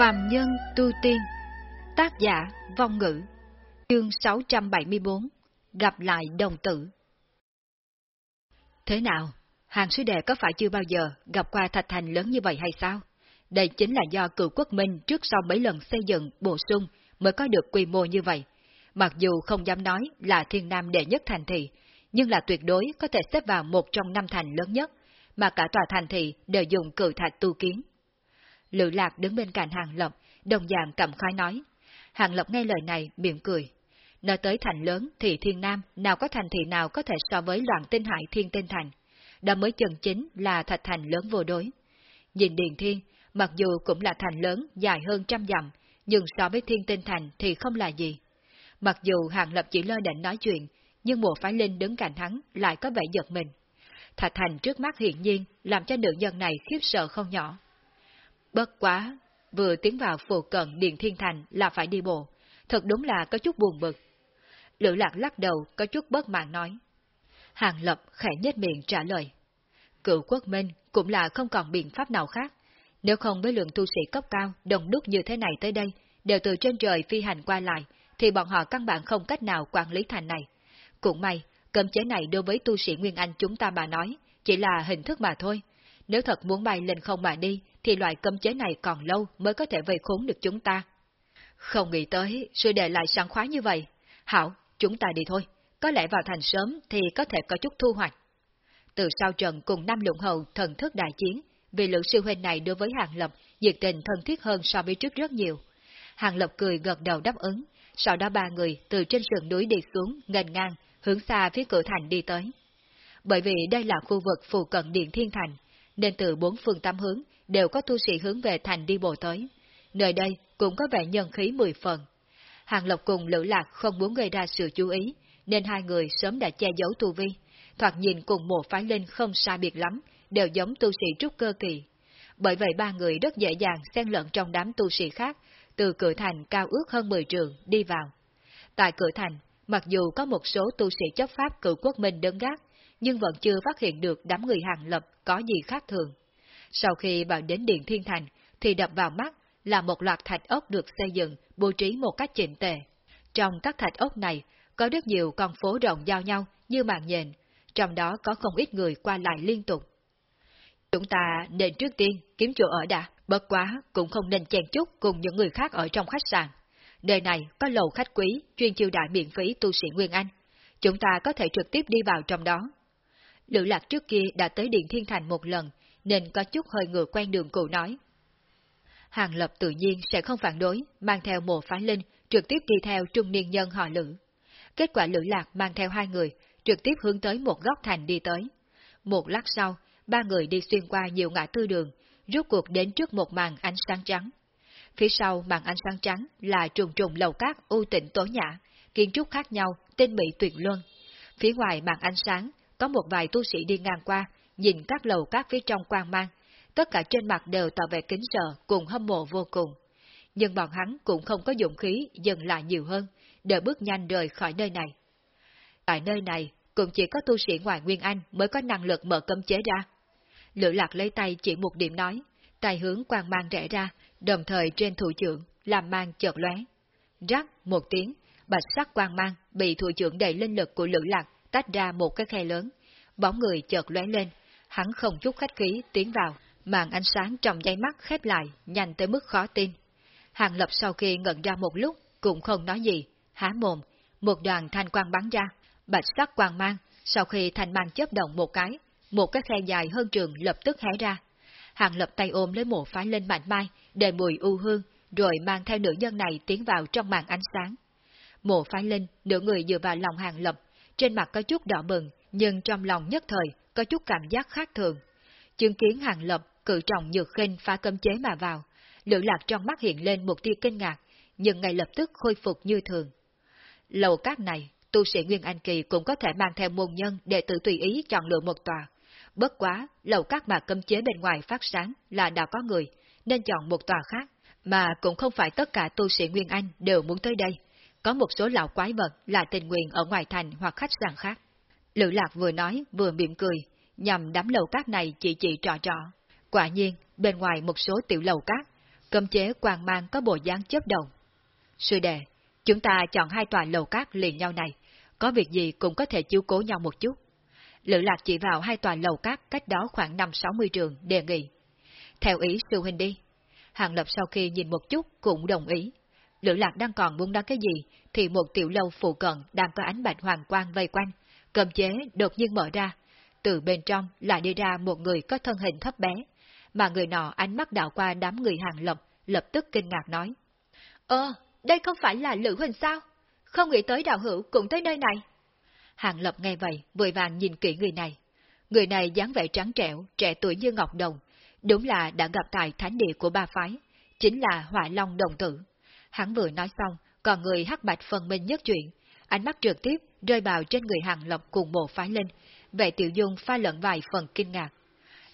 Phàm Nhân Tu Tiên Tác giả Vong Ngữ Chương 674 Gặp lại đồng tử Thế nào? Hàng sứ đệ có phải chưa bao giờ gặp qua thạch thành lớn như vậy hay sao? Đây chính là do cựu quốc minh trước sau mấy lần xây dựng, bổ sung mới có được quy mô như vậy. Mặc dù không dám nói là thiên nam đệ nhất thành thị, nhưng là tuyệt đối có thể xếp vào một trong năm thành lớn nhất, mà cả tòa thành thị đều dùng cử thạch tu kiến. Lữ lạc đứng bên cạnh Hàng Lập, đồng dạng cầm khói nói. Hàng Lập nghe lời này, miệng cười. Nói tới thành lớn thì thiên nam, nào có thành thị nào có thể so với loạn tinh hải thiên tinh thành. Đó mới chân chính là thạch thành lớn vô đối. Nhìn Điền Thiên, mặc dù cũng là thành lớn dài hơn trăm dặm, nhưng so với thiên tinh thành thì không là gì. Mặc dù Hàng Lập chỉ lơ định nói chuyện, nhưng mùa phái linh đứng cạnh hắn lại có vẻ giật mình. Thạch thành trước mắt hiện nhiên làm cho nữ nhân này khiếp sợ không nhỏ. Bất quá, vừa tiến vào phù cận Điện Thiên Thành là phải đi bộ, thật đúng là có chút buồn bực. Lữ lạc lắc đầu có chút bất mãn nói. Hàng Lập khẽ nhếch miệng trả lời. Cựu quốc minh cũng là không còn biện pháp nào khác. Nếu không với lượng tu sĩ cấp cao đồng đúc như thế này tới đây, đều từ trên trời phi hành qua lại, thì bọn họ căn bản không cách nào quản lý thành này. Cũng may, cấm chế này đối với tu sĩ Nguyên Anh chúng ta mà nói, chỉ là hình thức mà thôi. Nếu thật muốn bay lên không mà đi, thì loại cấm chế này còn lâu mới có thể vây khốn được chúng ta. Không nghĩ tới, sự để lại sẵn khoái như vậy. Hảo, chúng ta đi thôi. Có lẽ vào thành sớm thì có thể có chút thu hoạch. Từ sau trận cùng năm lụng hầu thần thức đại chiến, vì lượng sư huynh này đối với Hàng Lập nhiệt tình thân thiết hơn so với trước rất nhiều. Hàng Lập cười gật đầu đáp ứng, sau đó ba người từ trên sườn núi đi xuống, ngần ngang, hướng xa phía cửa thành đi tới. Bởi vì đây là khu vực phù cận Điện Thiên Thành, nên từ bốn phương tám hướng đều có tu sĩ hướng về thành đi bộ tới. Nơi đây cũng có vẻ nhân khí mười phần. Hàng Lộc cùng Lữ Lạc không muốn gây ra sự chú ý, nên hai người sớm đã che giấu tu vi. Thoạt nhìn cùng một phái linh không xa biệt lắm, đều giống tu sĩ trúc cơ kỳ. Bởi vậy ba người rất dễ dàng xen lẫn trong đám tu sĩ khác, từ cửa thành cao ước hơn 10 trường đi vào. Tại cửa thành, mặc dù có một số tu sĩ chấp pháp cử quốc minh đứng gác, nhưng vẫn chưa phát hiện được đám người hàng lập có gì khác thường. Sau khi vào đến Điện Thiên Thành, thì đập vào mắt là một loạt thạch ốc được xây dựng, bố trí một cách chỉnh tề. Trong các thạch ốc này, có rất nhiều con phố rộng giao nhau như mạng nhện, trong đó có không ít người qua lại liên tục. Chúng ta nên trước tiên kiếm chỗ ở đã, bất quá cũng không nên chen chúc cùng những người khác ở trong khách sạn. Nơi này có lầu khách quý chuyên chiêu đại miễn phí tu sĩ Nguyên Anh. Chúng ta có thể trực tiếp đi vào trong đó. Lữ lạc trước kia đã tới Điện Thiên Thành một lần, nên có chút hơi ngựa quen đường cụ nói. Hàng Lập tự nhiên sẽ không phản đối, mang theo một phái linh, trực tiếp đi theo trung niên nhân họ Lữ. Kết quả Lữ Lạc mang theo hai người, trực tiếp hướng tới một góc thành đi tới. Một lát sau, ba người đi xuyên qua nhiều ngã tư đường, rút cuộc đến trước một màn ánh sáng trắng. Phía sau màn ánh sáng trắng là trùng trùng lầu cát u tịnh tối nhã, kiến trúc khác nhau, tên mỹ tuyệt luân. Phía ngoài màn ánh sáng, có một vài tu sĩ đi ngang qua, nhìn các lầu các phía trong quang mang, tất cả trên mặt đều tỏ vẻ kính sợ cùng hâm mộ vô cùng. Nhưng bọn hắn cũng không có dũng khí dừng lại nhiều hơn, để bước nhanh rời khỏi nơi này. Tại nơi này, cũng chỉ có tu sĩ ngoài Nguyên Anh mới có năng lực mở cấm chế ra. Lữ lạc lấy tay chỉ một điểm nói, tay hướng quang mang rẽ ra, đồng thời trên thủ trưởng, làm mang chợt lóe. Rắc một tiếng, bạch sắc quang mang bị thủ trưởng đầy linh lực của lữ lạc tách ra một cái khe lớn. Bóng người chợt lóe lên, hắn không chút khách khí tiến vào, màn ánh sáng trong giây mắt khép lại, nhanh tới mức khó tin. Hàng lập sau khi ngẩn ra một lúc, cũng không nói gì, há mồm, một đoàn thanh quang bắn ra, bạch sắc quang mang, sau khi thanh mang chớp động một cái, một cái khe dài hơn trường lập tức hé ra. Hàng lập tay ôm lấy mộ phái lên mạnh mai, để mùi u hương, rồi mang theo nữ nhân này tiến vào trong màn ánh sáng. Mộ phái linh, nửa người dựa vào lòng hàng lập, trên mặt có chút đỏ bừng, nhưng trong lòng nhất thời có chút cảm giác khác thường. Chứng kiến hàng lập cự trọng nhược khinh phá cấm chế mà vào, lữ lạc trong mắt hiện lên một tia kinh ngạc, nhưng ngay lập tức khôi phục như thường. Lầu các này, tu sĩ Nguyên Anh Kỳ cũng có thể mang theo môn nhân để tự tùy ý chọn lựa một tòa. Bất quá, lầu các mà cấm chế bên ngoài phát sáng là đã có người, nên chọn một tòa khác, mà cũng không phải tất cả tu sĩ Nguyên Anh đều muốn tới đây. Có một số lão quái vật là tình nguyện ở ngoài thành hoặc khách sạn khác. Lữ Lạc vừa nói vừa mỉm cười, nhằm đám lầu cát này chỉ chỉ trò trò. Quả nhiên, bên ngoài một số tiểu lầu cát, cấm chế quang mang có bộ dáng chớp đồng. Sư đệ, chúng ta chọn hai tòa lầu cát liền nhau này, có việc gì cũng có thể chiếu cố nhau một chút. Lữ lạc chỉ vào hai tòa lầu cát cách đó khoảng 5-60 trường, đề nghị. Theo ý sư huynh đi. Hàng Lập sau khi nhìn một chút cũng đồng ý. Lữ lạc đang còn muốn nói cái gì, thì một tiểu lâu phụ cận đang có ánh bạch hoàng quang vây quanh, cầm chế đột nhiên mở ra. Từ bên trong lại đi ra một người có thân hình thấp bé, mà người nọ ánh mắt đảo qua đám người Hàng Lập, lập tức kinh ngạc nói. Ơ, đây không phải là Lữ huỳnh sao? Không nghĩ tới đạo hữu cũng tới nơi này. Hàng Lập nghe vậy, vội vàng nhìn kỹ người này. Người này dáng vẻ trắng trẻo, trẻ tuổi như ngọc đồng, đúng là đã gặp tại thánh địa của ba phái, chính là Hỏa Long đồng tử. Hắn vừa nói xong, còn người hắc bạch phần minh nhất chuyện, ánh mắt trực tiếp rơi vào trên người Hàng Lập cùng một phái linh, vệ tiểu dung pha lẫn vài phần kinh ngạc.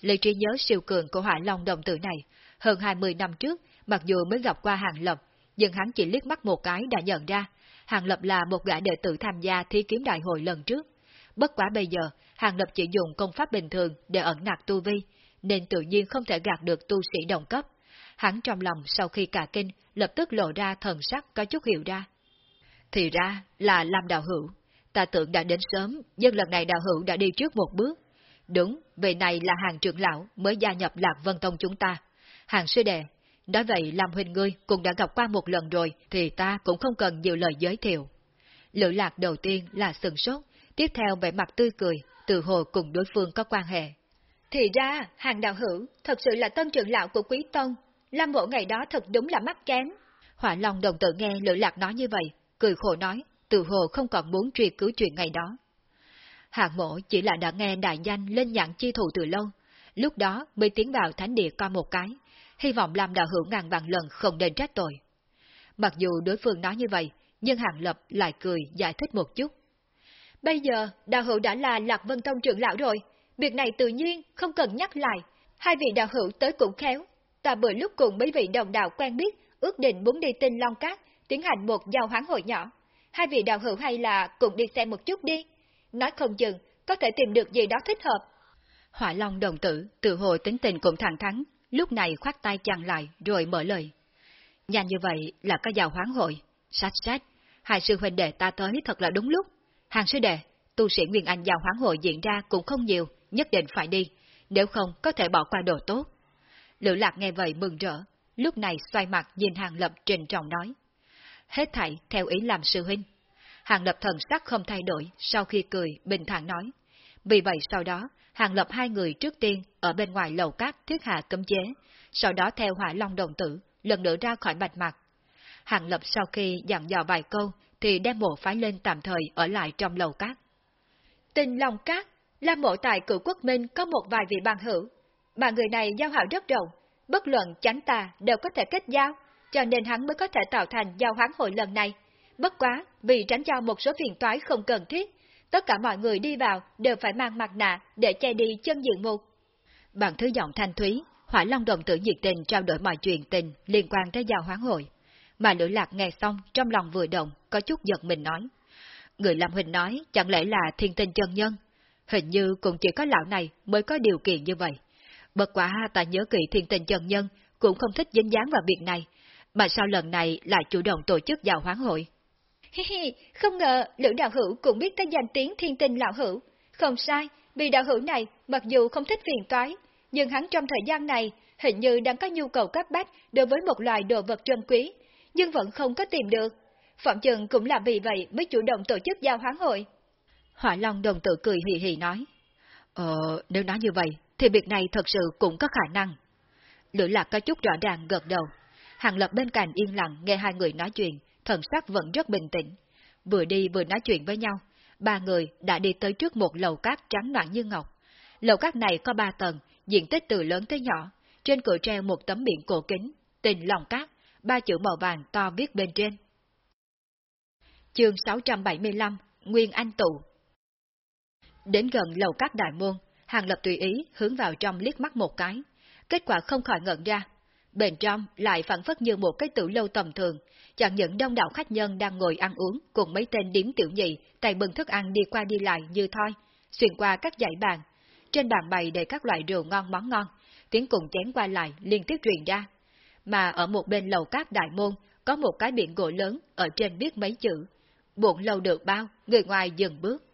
Lời trí nhớ siêu cường của Hỏa Long đồng tử này, hơn 20 năm trước, mặc dù mới gặp qua Hàng Lập, nhưng hắn chỉ liếc mắt một cái đã nhận ra, Hàng Lập là một gã đệ tử tham gia thi kiếm đại hội lần trước. Bất quá bây giờ, Hàng Lập chỉ dùng công pháp bình thường để ẩn nặc tu vi, nên tự nhiên không thể gạt được tu sĩ đồng cấp. Hắn trong lòng sau khi cả kinh, lập tức lộ ra thần sắc có chút hiểu ra. Thì ra là Lam Đạo Hữu, ta tưởng đã đến sớm, nhưng lần này Đạo Hữu đã đi trước một bước. Đúng, về này là hàng trưởng lão mới gia nhập Lạc Vân Tông chúng ta. Hàng sư đệ, Nói vậy làm huynh ngươi cũng đã gặp qua một lần rồi, thì ta cũng không cần nhiều lời giới thiệu. Lữ lạc đầu tiên là sừng sốt, tiếp theo vẻ mặt tươi cười, từ hồ cùng đối phương có quan hệ. Thì ra, hàng đạo hữu, thật sự là tân trưởng lão của quý tông, Lam mộ ngày đó thật đúng là mắc kém. Hỏa Long đồng tử nghe Lữ Lạc nói như vậy, cười khổ nói, từ hồ không còn muốn truy cứu chuyện ngày đó. Hạng mộ chỉ là đã nghe đại danh lên nhãn chi thủ từ lâu, lúc đó mới tiến vào thánh địa coi một cái, hy vọng làm đạo hữu ngàn vạn lần không nên trách tội. Mặc dù đối phương nói như vậy, nhưng Hàng Lập lại cười giải thích một chút. Bây giờ, đạo hữu đã là Lạc Vân Tông trưởng lão rồi, việc này tự nhiên không cần nhắc lại. Hai vị đạo hữu tới cũng khéo, ta bữa lúc cùng mấy vị đồng đạo quen biết, ước định muốn đi tinh Long Cát, tiến hành một giao hoán hội nhỏ. Hai vị đạo hữu hay là cùng đi xem một chút đi. Nói không chừng, có thể tìm được gì đó thích hợp. Hỏa Long đồng tử, tự hồi tính tình cũng thẳng thắn, lúc này khoát tay chặn lại rồi mở lời. Nhanh như vậy là có giàu hoán hội, sát sát, hai sư huynh đệ ta tới thật là đúng lúc. Hàng sư đệ, tu sĩ Nguyên Anh giàu hoán hội diễn ra cũng không nhiều, nhất định phải đi, nếu không có thể bỏ qua đồ tốt. Lữ lạc nghe vậy mừng rỡ, lúc này xoay mặt nhìn hàng lập trình trọng nói. Hết thảy theo ý làm sư huynh. Hàng lập thần sắc không thay đổi sau khi cười, bình thản nói. Vì vậy sau đó, Hàng lập hai người trước tiên ở bên ngoài lầu cát thiết hạ cấm chế, sau đó theo hỏa long đồng tử, lần nữa ra khỏi bạch mặt. Hàng lập sau khi dặn dò vài câu, thì đem mộ phái lên tạm thời ở lại trong lầu cát. Tình lòng cát, là mộ tại cựu quốc minh có một vài vị bằng hữu. Mà người này giao hảo rất rộng, bất luận chánh tà đều có thể kết giao, cho nên hắn mới có thể tạo thành giao hoán hội lần này. Bất quá, vì tránh cho một số phiền toái không cần thiết, tất cả mọi người đi vào đều phải mang mặt nạ để che đi chân diện mục. Bằng thứ giọng thanh thúy, Hỏa Long đồng tử nhiệt tình trao đổi mọi chuyện tình liên quan tới giao hoán hội. Mà Lữ Lạc nghe xong trong lòng vừa động, có chút giật mình nói. Người làm Huỳnh nói chẳng lẽ là thiên tinh chân nhân? Hình như cũng chỉ có lão này mới có điều kiện như vậy. Bất quả ta nhớ kỹ thiên tinh chân nhân cũng không thích dính dáng vào việc này, mà sao lần này lại chủ động tổ chức giao hoán hội? Hi hi, không ngờ Lữ đạo hữu cũng biết tới danh tiếng thiên tinh lão hữu. Không sai, vì đạo hữu này mặc dù không thích phiền toái, nhưng hắn trong thời gian này hình như đang có nhu cầu cấp bách đối với một loài đồ vật trân quý, nhưng vẫn không có tìm được. Phạm Trần cũng là vì vậy mới chủ động tổ chức giao hoán hội. Hỏa Long đồng tự cười hì hì nói. Ờ, nếu nói như vậy, thì việc này thật sự cũng có khả năng. Lữ lạc có chút rõ ràng gật đầu. Hàng lập bên cạnh yên lặng nghe hai người nói chuyện, thần sắc vẫn rất bình tĩnh. Vừa đi vừa nói chuyện với nhau, ba người đã đi tới trước một lầu cát trắng noạn như ngọc. Lầu cát này có ba tầng, diện tích từ lớn tới nhỏ, trên cửa treo một tấm biển cổ kính, tình lòng cát, ba chữ màu vàng to viết bên trên. Chương 675, Nguyên Anh Tụ Đến gần lầu cát đại môn, Hàng Lập tùy ý hướng vào trong liếc mắt một cái, kết quả không khỏi ngẩn ra. Bên trong lại phản phất như một cái tử lâu tầm thường, chẳng những đông đảo khách nhân đang ngồi ăn uống cùng mấy tên điếm tiểu nhị, tay bưng thức ăn đi qua đi lại như thoi, xuyên qua các dãy bàn. Trên bàn bày đầy các loại rượu ngon món ngon, tiếng cùng chén qua lại liên tiếp truyền ra. mà ở một bên lầu các đại môn có một cái biển gỗ lớn ở trên viết mấy chữ. Buồn lâu được bao, người ngoài dừng bước.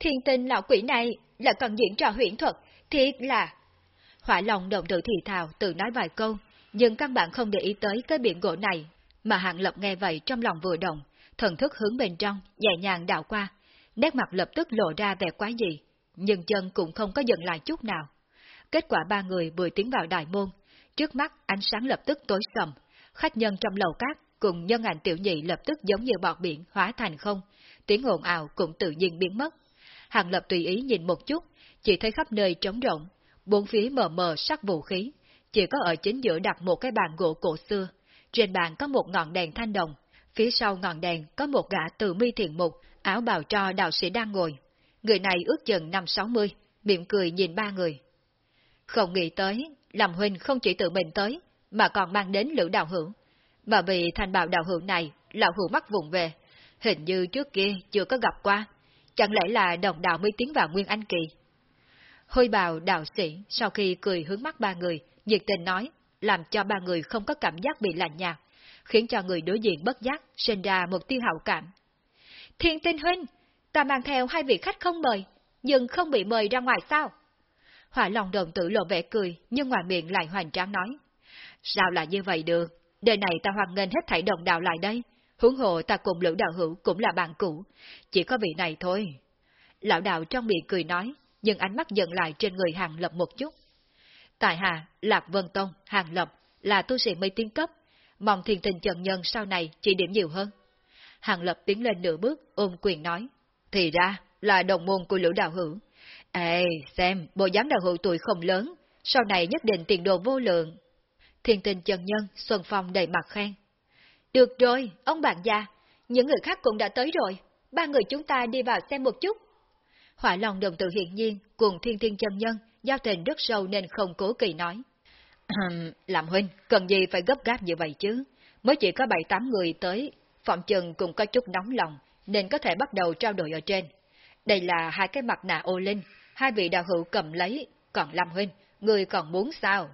Thiên tinh lão quỷ này là cần diễn trò huyễn thuật, thiệt là... Hỏa lòng động tự thì thào tự nói vài câu, nhưng căn bản không để ý tới cái biển gỗ này, mà hạng lập nghe vậy trong lòng vừa động, thần thức hướng bên trong, nhẹ nhàng đảo qua, nét mặt lập tức lộ ra vẻ quái dị, nhưng chân cũng không có dừng lại chút nào. Kết quả ba người vừa tiến vào đại môn, trước mắt ánh sáng lập tức tối sầm, khách nhân trong lầu cát cùng nhân ảnh tiểu nhị lập tức giống như bọt biển hóa thành không, tiếng ồn ào cũng tự nhiên biến mất. Hàng lập tùy ý nhìn một chút, chỉ thấy khắp nơi trống rộng, bốn phía mờ mờ sắc vũ khí, chỉ có ở chính giữa đặt một cái bàn gỗ cổ xưa, trên bàn có một ngọn đèn thanh đồng, phía sau ngọn đèn có một gã từ mi thiện mục, áo bào cho đạo sĩ đang ngồi. Người này ước chừng năm sáu mươi, miệng cười nhìn ba người. Không nghĩ tới, làm huynh không chỉ tự mình tới, mà còn mang đến lữ đạo hữu. Mà vì thành bào đạo hữu này, lão hữu mắc vùng về, hình như trước kia chưa có gặp qua. Chẳng lẽ là đồng đạo mới tiến vào Nguyên Anh Kỳ? Hôi bào đạo sĩ sau khi cười hướng mắt ba người, nhiệt tình nói, làm cho ba người không có cảm giác bị lạnh nhạt, khiến cho người đối diện bất giác sinh ra một tiêu hảo cảm. Thiên tinh huynh, ta mang theo hai vị khách không mời, nhưng không bị mời ra ngoài sao? Hỏa lòng đồng tử lộ vẻ cười, nhưng ngoài miệng lại hoành tráng nói. Sao là như vậy được? Đời này ta hoan nghênh hết thảy đồng đạo lại đây. Huống hồ ta cùng lữ đạo hữu cũng là bạn cũ, chỉ có vị này thôi. Lão đạo trong miệng cười nói, nhưng ánh mắt dần lại trên người hàng lập một chút. Tại hạ, Lạc Vân Tông, hàng lập, là tu sĩ mây tiên cấp, mong thiền tình trần nhân sau này chỉ điểm nhiều hơn. Hàng lập tiến lên nửa bước, ôm quyền nói. Thì ra, là đồng môn của lữ đạo hữu. Ê, xem, bộ dáng đạo hữu tuổi không lớn, sau này nhất định tiền đồ vô lượng. Thiền tình trần nhân, Xuân Phong đầy mặt khen. Được rồi, ông bạn già, những người khác cũng đã tới rồi, ba người chúng ta đi vào xem một chút. Hỏa lòng đồng tự hiện nhiên, cùng thiên thiên chân nhân, giao tình rất sâu nên không cố kỳ nói. làm huynh, cần gì phải gấp gáp như vậy chứ? Mới chỉ có bảy tám người tới, phòng trần cũng có chút nóng lòng, nên có thể bắt đầu trao đổi ở trên. Đây là hai cái mặt nạ ô linh, hai vị đạo hữu cầm lấy, còn Lâm huynh, người còn muốn sao?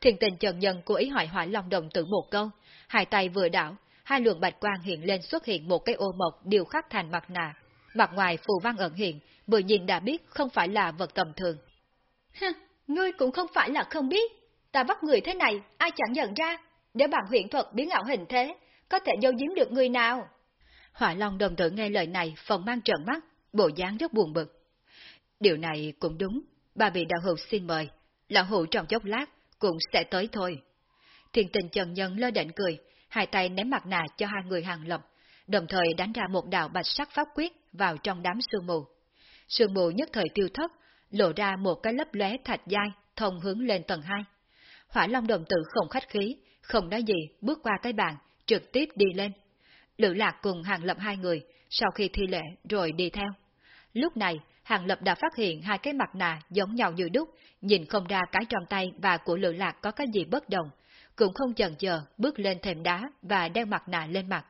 Thiền tình trần nhân cố ý hỏi hỏa long đồng tử một câu, hai tay vừa đảo, hai luồng bạch quang hiện lên xuất hiện một cái ô mộc điều khắc thành mặt nạ. Mặt ngoài phù văn ẩn hiện, vừa nhìn đã biết không phải là vật tầm thường. Hừ, ngươi cũng không phải là không biết, ta bắt người thế này, ai chẳng nhận ra, để bằng huyện thuật biến ảo hình thế, có thể dâu giếm được người nào. Hỏa Long đồng tử nghe lời này phòng mang trợn mắt, bộ dáng rất buồn bực. Điều này cũng đúng, bà bị đạo hữu xin mời, lão hữu trong chốc lát cũng sẽ tới thôi. Thiền tình trần nhân lơ đệnh cười, hai tay ném mặt nạ cho hai người hàng lập, đồng thời đánh ra một đạo bạch sắc pháp quyết vào trong đám sương mù. Sương mù nhất thời tiêu thất, lộ ra một cái lấp lóe thạch dai thông hướng lên tầng 2. Hỏa Long đồng tử không khách khí, không nói gì, bước qua cái bàn, trực tiếp đi lên. Lữ Lạc cùng Hàng Lập hai người, sau khi thi lễ rồi đi theo. Lúc này, Hàng Lập đã phát hiện hai cái mặt nạ giống nhau như đúc, nhìn không ra cái trong tay và của Lữ Lạc có cái gì bất đồng, cũng không chần chờ bước lên thềm đá và đeo mặt nạ lên mặt.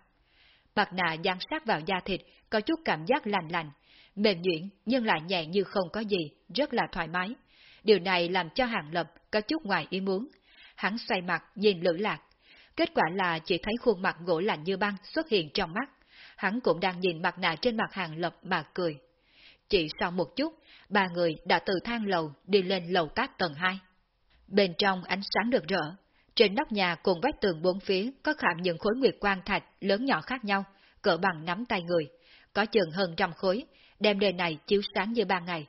Mặt nạ dán sát vào da thịt, có chút cảm giác lành lành, mềm nhuyễn nhưng lại nhẹ như không có gì, rất là thoải mái. Điều này làm cho Hàng Lập có chút ngoài ý muốn. Hắn xoay mặt nhìn Lữ Lạc. Kết quả là chỉ thấy khuôn mặt gỗ lạnh như băng xuất hiện trong mắt. Hắn cũng đang nhìn mặt nạ trên mặt Hàng Lập mà cười. Chỉ sau một chút, ba người đã từ thang lầu đi lên lầu các tầng 2. Bên trong ánh sáng được rỡ, trên nóc nhà cùng vách tường bốn phía có khảm những khối nguyệt quang thạch lớn nhỏ khác nhau, cỡ bằng nắm tay người, có chừng hơn trăm khối, đem đề này chiếu sáng như ban ngày.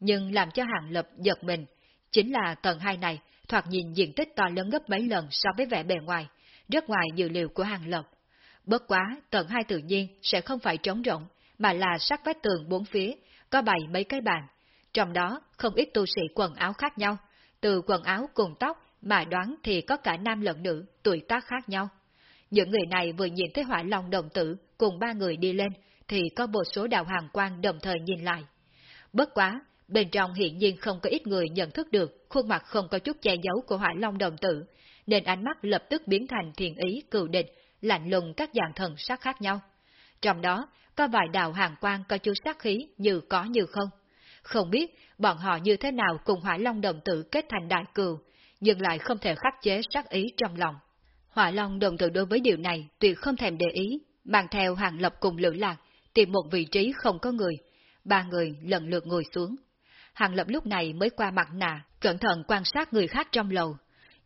Nhưng làm cho Hàng Lập giật mình, chính là tầng 2 này thoạt nhìn diện tích to lớn gấp mấy lần so với vẻ bề ngoài, rất ngoài dự liệu của Hàng Lập. Bất quá, tầng 2 tự nhiên sẽ không phải trống rỗng mà là sắc vách tường bốn phía, có bày mấy cái bàn. Trong đó, không ít tu sĩ quần áo khác nhau, từ quần áo cùng tóc mà đoán thì có cả nam lẫn nữ, tuổi tác khác nhau. Những người này vừa nhìn thấy hỏa long đồng tử cùng ba người đi lên, thì có một số đạo hàng quan đồng thời nhìn lại. Bất quá, bên trong hiện nhiên không có ít người nhận thức được khuôn mặt không có chút che giấu của hỏa long đồng tử, nên ánh mắt lập tức biến thành thiền ý cừu địch, lạnh lùng các dạng thần sắc khác nhau. Trong đó, có vài đạo hàng quan có chút sát khí như có như không. Không biết bọn họ như thế nào cùng hỏa long đồng tử kết thành đại cừu, nhưng lại không thể khắc chế sát ý trong lòng. Hỏa Long đồng tử đối với điều này tuyệt không thèm để ý, mang theo hàng lập cùng lữ lạc, tìm một vị trí không có người. Ba người lần lượt ngồi xuống. Hàng lập lúc này mới qua mặt nạ, cẩn thận quan sát người khác trong lầu.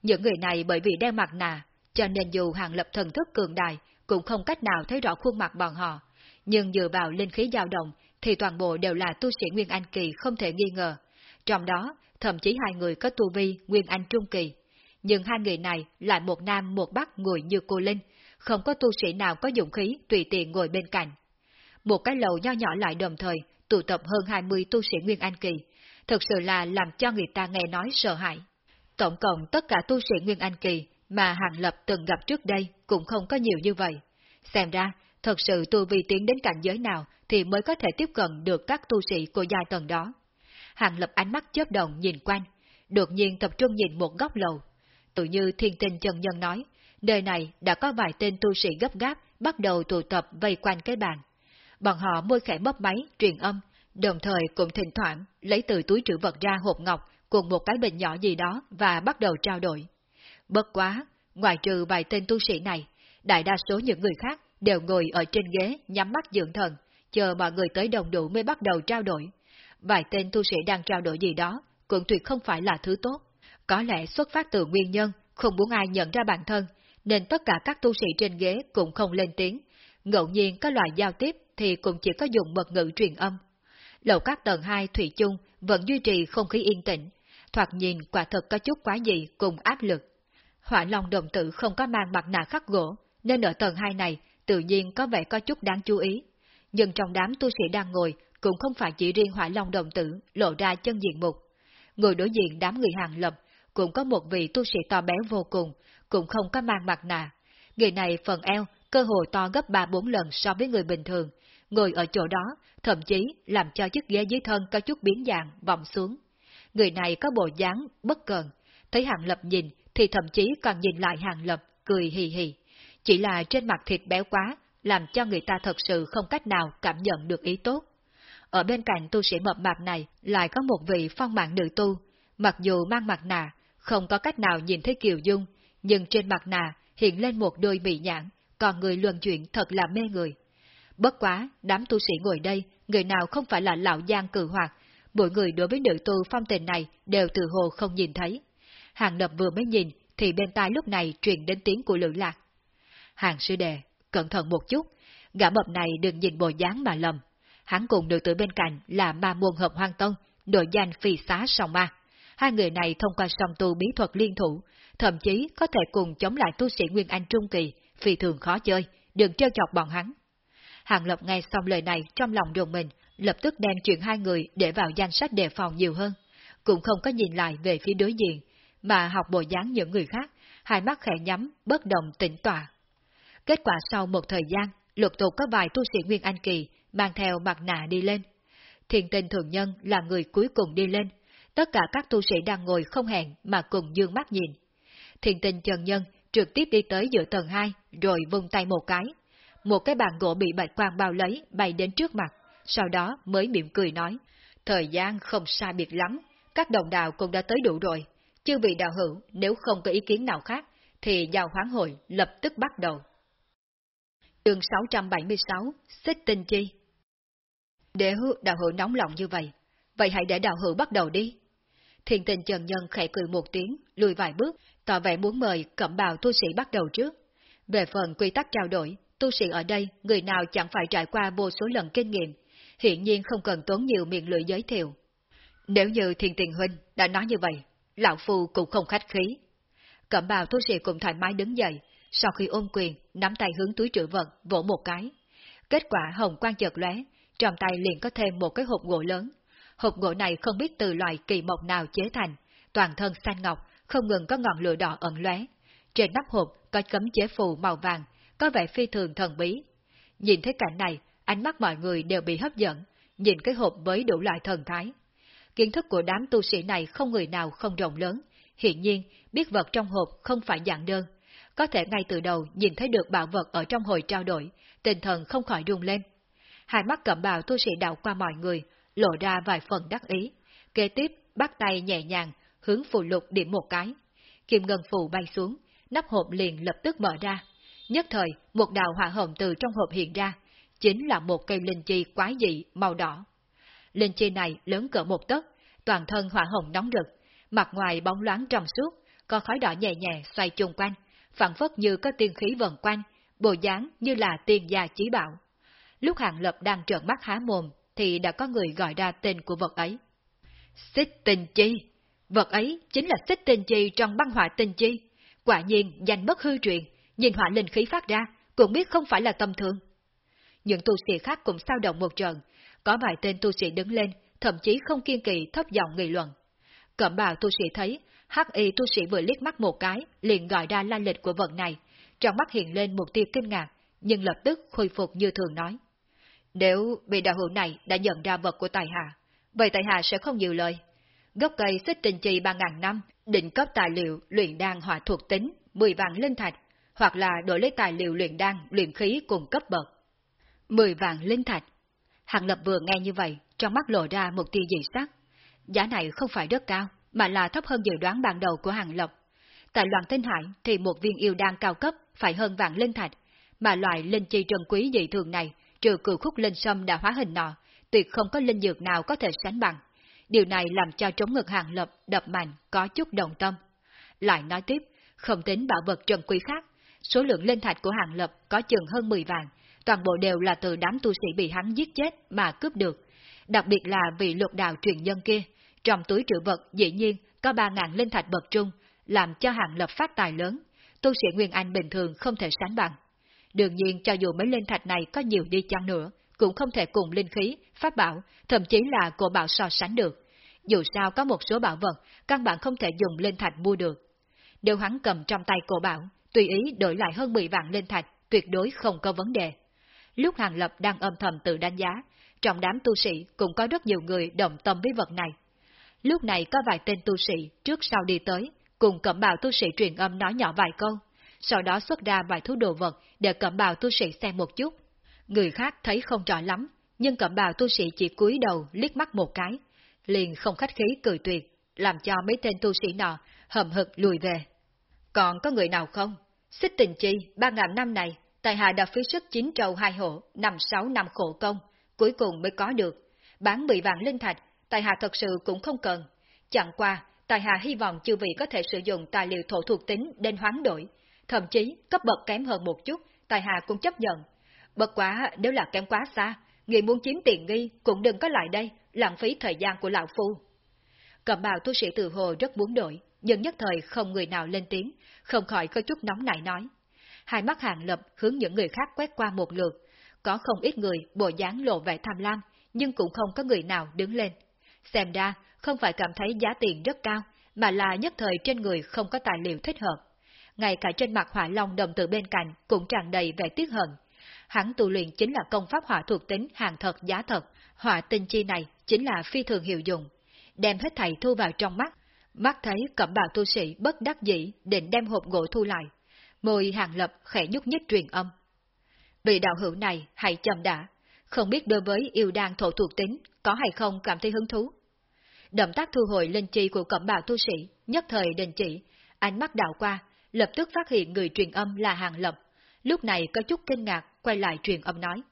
Những người này bởi vì đeo mặt nạ, cho nên dù hàng lập thần thức cường đại, cũng không cách nào thấy rõ khuôn mặt bọn họ. Nhưng dựa vào linh khí dao động, thì toàn bộ đều là tu sĩ Nguyên Anh Kỳ không thể nghi ngờ. Trong đó, thậm chí hai người có tu vi Nguyên Anh Trung Kỳ. Nhưng hai người này lại một nam một bắc ngồi như cô Linh, không có tu sĩ nào có dụng khí tùy tiện ngồi bên cạnh. Một cái lầu nho nhỏ lại đồng thời, tụ tập hơn 20 tu sĩ Nguyên Anh Kỳ, thực sự là làm cho người ta nghe nói sợ hãi. Tổng cộng tất cả tu sĩ Nguyên Anh Kỳ mà Hàng Lập từng gặp trước đây cũng không có nhiều như vậy. Xem ra, thật sự tu vi tiến đến cảnh giới nào thì mới có thể tiếp cận được các tu sĩ của giai tầng đó. Hàng Lập ánh mắt chớp động nhìn quanh, đột nhiên tập trung nhìn một góc lầu. Tự như thiên tinh chân nhân nói, nơi này đã có vài tên tu sĩ gấp gáp bắt đầu tụ tập vây quanh cái bàn. Bọn họ môi khẽ bóp máy, truyền âm, đồng thời cũng thỉnh thoảng lấy từ túi trữ vật ra hộp ngọc cùng một cái bình nhỏ gì đó và bắt đầu trao đổi. Bất quá, ngoài trừ vài tên tu sĩ này, đại đa số những người khác đều ngồi ở trên ghế nhắm mắt dưỡng thần, chờ mọi người tới đồng đủ mới bắt đầu trao đổi. Vài tên tu sĩ đang trao đổi gì đó cũng tuyệt không phải là thứ tốt. Có lẽ xuất phát từ nguyên nhân không muốn ai nhận ra bản thân, nên tất cả các tu sĩ trên ghế cũng không lên tiếng. Ngẫu nhiên có loại giao tiếp thì cũng chỉ có dùng mật ngữ truyền âm. Lầu các tầng 2 Thủy chung vẫn duy trì không khí yên tĩnh, thoạt nhìn quả thật có chút quá dị cùng áp lực. Hỏa Long đồng tử không có mang mặt nạ khắc gỗ, nên ở tầng 2 này tự nhiên có vẻ có chút đáng chú ý. Nhưng trong đám tu sĩ đang ngồi cũng không phải chỉ riêng Hỏa Long đồng tử lộ ra chân diện mục. Người đối diện đám người hàng lập cũng có một vị tu sĩ to béo vô cùng, cũng không có mang mặt nạ. Người này phần eo cơ hội to gấp 3-4 lần so với người bình thường, ngồi ở chỗ đó, thậm chí làm cho chiếc ghế dưới thân có chút biến dạng, vòng xuống. Người này có bộ dáng bất cần, thấy Hàng Lập nhìn thì thậm chí còn nhìn lại Hàng Lập, cười hì hì. Chỉ là trên mặt thịt béo quá, làm cho người ta thật sự không cách nào cảm nhận được ý tốt. Ở bên cạnh tu sĩ mập mạp này lại có một vị phong mạng nữ tu, mặc dù mang mặt nạ, không có cách nào nhìn thấy Kiều Dung, nhưng trên mặt nạ hiện lên một đôi mị nhãn, còn người luân chuyện thật là mê người. Bất quá, đám tu sĩ ngồi đây, người nào không phải là lão giang cử hoạt, mỗi người đối với nữ tu phong tình này đều từ hồ không nhìn thấy. Hàng lập vừa mới nhìn, thì bên tai lúc này truyền đến tiếng của lữ lạc. Hàng sư đệ, cẩn thận một chút, gã mập này đừng nhìn bộ dáng mà lầm. Hắn cùng được tử bên cạnh là ma môn hợp hoang tông, đội danh phi xá song ma. Hai người này thông qua song tu bí thuật liên thủ, thậm chí có thể cùng chống lại tu sĩ Nguyên Anh Trung Kỳ, phi thường khó chơi, đừng trêu chọc bọn hắn. Hàng Lập nghe xong lời này trong lòng đồn mình, lập tức đem chuyện hai người để vào danh sách đề phòng nhiều hơn, cũng không có nhìn lại về phía đối diện, mà học bộ dáng những người khác, hai mắt khẽ nhắm, bất động tĩnh tọa. Kết quả sau một thời gian, lục tục có vài tu sĩ Nguyên Anh Kỳ mang theo mặt nạ đi lên. Thiền tình thường nhân là người cuối cùng đi lên, tất cả các tu sĩ đang ngồi không hẹn mà cùng dương mắt nhìn. Thiền tình trần nhân trực tiếp đi tới giữa tầng 2, rồi vung tay một cái. Một cái bàn gỗ bị bạch quang bao lấy bay đến trước mặt, sau đó mới mỉm cười nói, thời gian không xa biệt lắm, các đồng đạo cũng đã tới đủ rồi, chư vị đạo hữu nếu không có ý kiến nào khác, thì giao hoán hội lập tức bắt đầu. Trường 676, Xích Tinh Chi Để đạo hữu nóng lòng như vậy, vậy hãy để đạo hữu bắt đầu đi. Thiền tình trần nhân khẽ cười một tiếng, lùi vài bước, tỏ vẻ muốn mời cẩm bào tu sĩ bắt đầu trước. Về phần quy tắc trao đổi, tu sĩ ở đây, người nào chẳng phải trải qua vô số lần kinh nghiệm, hiện nhiên không cần tốn nhiều miệng lưỡi giới thiệu. Nếu như thiền tiền huynh đã nói như vậy, lão phu cũng không khách khí. Cẩm bào tu sĩ cũng thoải mái đứng dậy, sau khi ôm quyền, nắm tay hướng túi trữ vật, vỗ một cái. Kết quả hồng quang chợt lóe, trong tay liền có thêm một cái hộp gỗ lớn. Hộp gỗ này không biết từ loại kỳ mộc nào chế thành, toàn thân xanh ngọc, không ngừng có ngọn lửa đỏ ẩn lóe. Trên nắp hộp có cấm chế phù màu vàng, có vẻ phi thường thần bí. Nhìn thấy cảnh này, ánh mắt mọi người đều bị hấp dẫn, nhìn cái hộp với đủ loại thần thái. Kiến thức của đám tu sĩ này không người nào không rộng lớn, hiện nhiên biết vật trong hộp không phải dạng đơn. Có thể ngay từ đầu nhìn thấy được bảo vật ở trong hồi trao đổi, tinh thần không khỏi rung lên. Hai mắt cẩm bào tu sĩ đạo qua mọi người, lộ ra vài phần đắc ý. Kế tiếp, bắt tay nhẹ nhàng, hướng phù lục điểm một cái. Kim ngân phù bay xuống, nắp hộp liền lập tức mở ra. Nhất thời, một đạo hỏa hồng từ trong hộp hiện ra, chính là một cây linh chi quái dị màu đỏ. Linh chi này lớn cỡ một tấc, toàn thân hỏa hồng nóng rực, mặt ngoài bóng loáng trong suốt, có khói đỏ nhẹ nhẹ xoay chung quanh, phản phất như có tiên khí vần quanh, bộ dáng như là tiên gia chí bảo. Lúc Hàng Lập đang trợn mắt há mồm, thì đã có người gọi ra tên của vật ấy. Xích tinh chi! Vật ấy chính là xích tinh chi trong băng hỏa tinh chi. Quả nhiên danh bất hư truyền, nhìn hỏa linh khí phát ra, cũng biết không phải là tầm thường. Những tu sĩ khác cũng sao động một trận, có vài tên tu sĩ đứng lên, thậm chí không kiên kỳ thấp giọng nghị luận. Cẩm bào tu sĩ thấy, hắc y tu sĩ vừa liếc mắt một cái, liền gọi ra la lịch của vật này, trong mắt hiện lên một tia kinh ngạc, nhưng lập tức khôi phục như thường nói. Nếu vị đạo hữu này đã nhận ra vật của tài hạ, vậy tài hạ sẽ không nhiều lời. Gốc cây xích trình trì ba ngàn năm, định cấp tài liệu luyện đan hỏa thuộc tính, 10 vạn linh thạch, hoặc là đổi lấy tài liệu luyện đan, luyện khí cùng cấp bậc. 10 vạn linh thạch. Hàng Lập vừa nghe như vậy, trong mắt lộ ra một tia dị sắc. Giá này không phải rất cao, mà là thấp hơn dự đoán ban đầu của Hàng Lập. Tại loạn tinh hải thì một viên yêu đan cao cấp phải hơn vạn linh thạch, mà loại linh chi trân quý dị thường này, trừ cửu khúc linh sâm đã hóa hình nọ, tuyệt không có linh dược nào có thể sánh bằng. Điều này làm cho trống ngực Hàng Lập đập mạnh, có chút đồng tâm. Lại nói tiếp, không tính bảo vật trân quý khác, số lượng linh thạch của Hàng Lập có chừng hơn 10 vạn, toàn bộ đều là từ đám tu sĩ bị hắn giết chết mà cướp được. Đặc biệt là vị lục đạo truyền nhân kia, trong túi trữ vật dĩ nhiên có 3.000 linh thạch bậc trung, làm cho Hàng Lập phát tài lớn, tu sĩ Nguyên Anh bình thường không thể sánh bằng. Đương nhiên cho dù mấy linh thạch này có nhiều đi chăng nữa, cũng không thể cùng linh khí, pháp bảo, thậm chí là cổ bảo so sánh được. Dù sao có một số bảo vật, căn bản không thể dùng linh thạch mua được. Nếu hắn cầm trong tay cổ bảo, tùy ý đổi lại hơn 10 vạn linh thạch, tuyệt đối không có vấn đề. Lúc Hàng Lập đang âm thầm tự đánh giá, trong đám tu sĩ cũng có rất nhiều người đồng tâm với vật này. Lúc này có vài tên tu sĩ trước sau đi tới, cùng cẩm bào tu sĩ truyền âm nói nhỏ vài câu, sau đó xuất ra vài thứ đồ vật để cẩm bào tu sĩ xem một chút. Người khác thấy không rõ lắm, nhưng cẩm bào tu sĩ chỉ cúi đầu liếc mắt một cái, liền không khách khí cười tuyệt, làm cho mấy tên tu sĩ nọ hầm hực lùi về. Còn có người nào không? Xích tình chi, ba ngàn năm này, tài hạ đã phí sức chín trâu hai hộ, năm sáu năm khổ công, cuối cùng mới có được. Bán 10 vạn linh thạch, tài hạ thật sự cũng không cần. Chẳng qua, tài hạ hy vọng chư vị có thể sử dụng tài liệu thổ thuộc tính đến hoán đổi. Thậm chí, cấp bậc kém hơn một chút, tài hạ cũng chấp nhận. Bất quá, nếu là kém quá xa, người muốn chiếm tiền nghi cũng đừng có lại đây, lãng phí thời gian của lão phu. Cầm bào tu sĩ từ hồ rất muốn đổi, nhưng nhất thời không người nào lên tiếng, không khỏi có chút nóng nảy nói. Hai mắt hàng lập hướng những người khác quét qua một lượt, có không ít người bộ dáng lộ vẻ tham lam, nhưng cũng không có người nào đứng lên. Xem ra, không phải cảm thấy giá tiền rất cao, mà là nhất thời trên người không có tài liệu thích hợp. Ngay cả trên mặt hỏa long đồng từ bên cạnh cũng tràn đầy vẻ tiếc hận. Hắn tu luyện chính là công pháp hỏa thuộc tính hàng thật giá thật, hỏa tinh chi này chính là phi thường hiệu dụng. Đem hết thầy thu vào trong mắt, mắt thấy cẩm bào tu sĩ bất đắc dĩ định đem hộp gỗ thu lại. Môi hàng lập khẽ nhúc nhích truyền âm. Vị đạo hữu này hãy chậm đã, không biết đối với yêu đan thổ thuộc tính có hay không cảm thấy hứng thú. Động tác thu hồi linh chi của cẩm bào tu sĩ, nhất thời đình chỉ, ánh mắt đảo qua, lập tức phát hiện người truyền âm là hàng lập. Lúc này có chút kinh ngạc, quay lại truyền âm nói.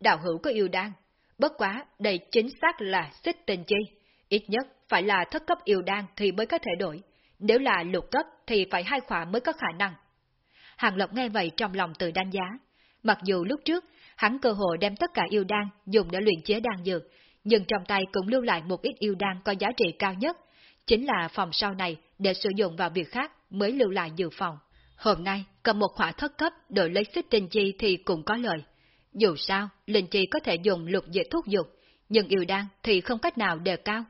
Đạo hữu có yêu đan, bất quá đây chính xác là xích tình chi, ít nhất phải là thất cấp yêu đan thì mới có thể đổi, nếu là lục cấp thì phải hai khỏa mới có khả năng. Hàng Lập nghe vậy trong lòng tự đánh giá, mặc dù lúc trước hắn cơ hội đem tất cả yêu đan dùng để luyện chế đan dược, nhưng trong tay cũng lưu lại một ít yêu đan có giá trị cao nhất, chính là phòng sau này để sử dụng vào việc khác mới lưu lại dự phòng. Hôm nay, cầm một khỏa thất cấp đổi lấy xích trình chi thì cũng có lợi. Dù sao, linh chi có thể dùng lục dễ thuốc dục, nhưng yêu đan thì không cách nào đề cao.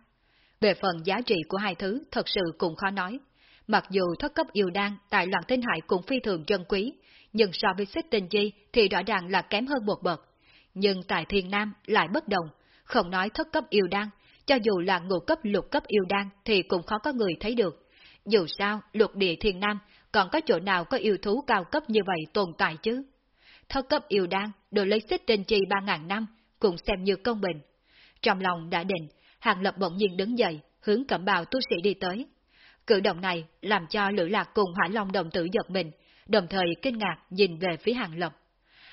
Về phần giá trị của hai thứ thật sự cũng khó nói. Mặc dù thất cấp yêu đan tại loạn tinh hải cũng phi thường trân quý, nhưng so với xích tinh chi thì rõ ràng là kém hơn một bậc. Nhưng tại thiên nam lại bất đồng, không nói thất cấp yêu đan, cho dù là ngũ cấp lục cấp yêu đan thì cũng khó có người thấy được. Dù sao, lục địa thiên nam còn có chỗ nào có yêu thú cao cấp như vậy tồn tại chứ? Thất cấp yêu đan, được lấy xích tinh chi ba ngàn năm, cũng xem như công bình. Trong lòng đã định, Hàng Lập bỗng nhiên đứng dậy, hướng cẩm bào tu sĩ đi tới. Cử động này làm cho Lữ Lạc cùng Hỏa Long đồng tử giật mình, đồng thời kinh ngạc nhìn về phía Hàng Lập.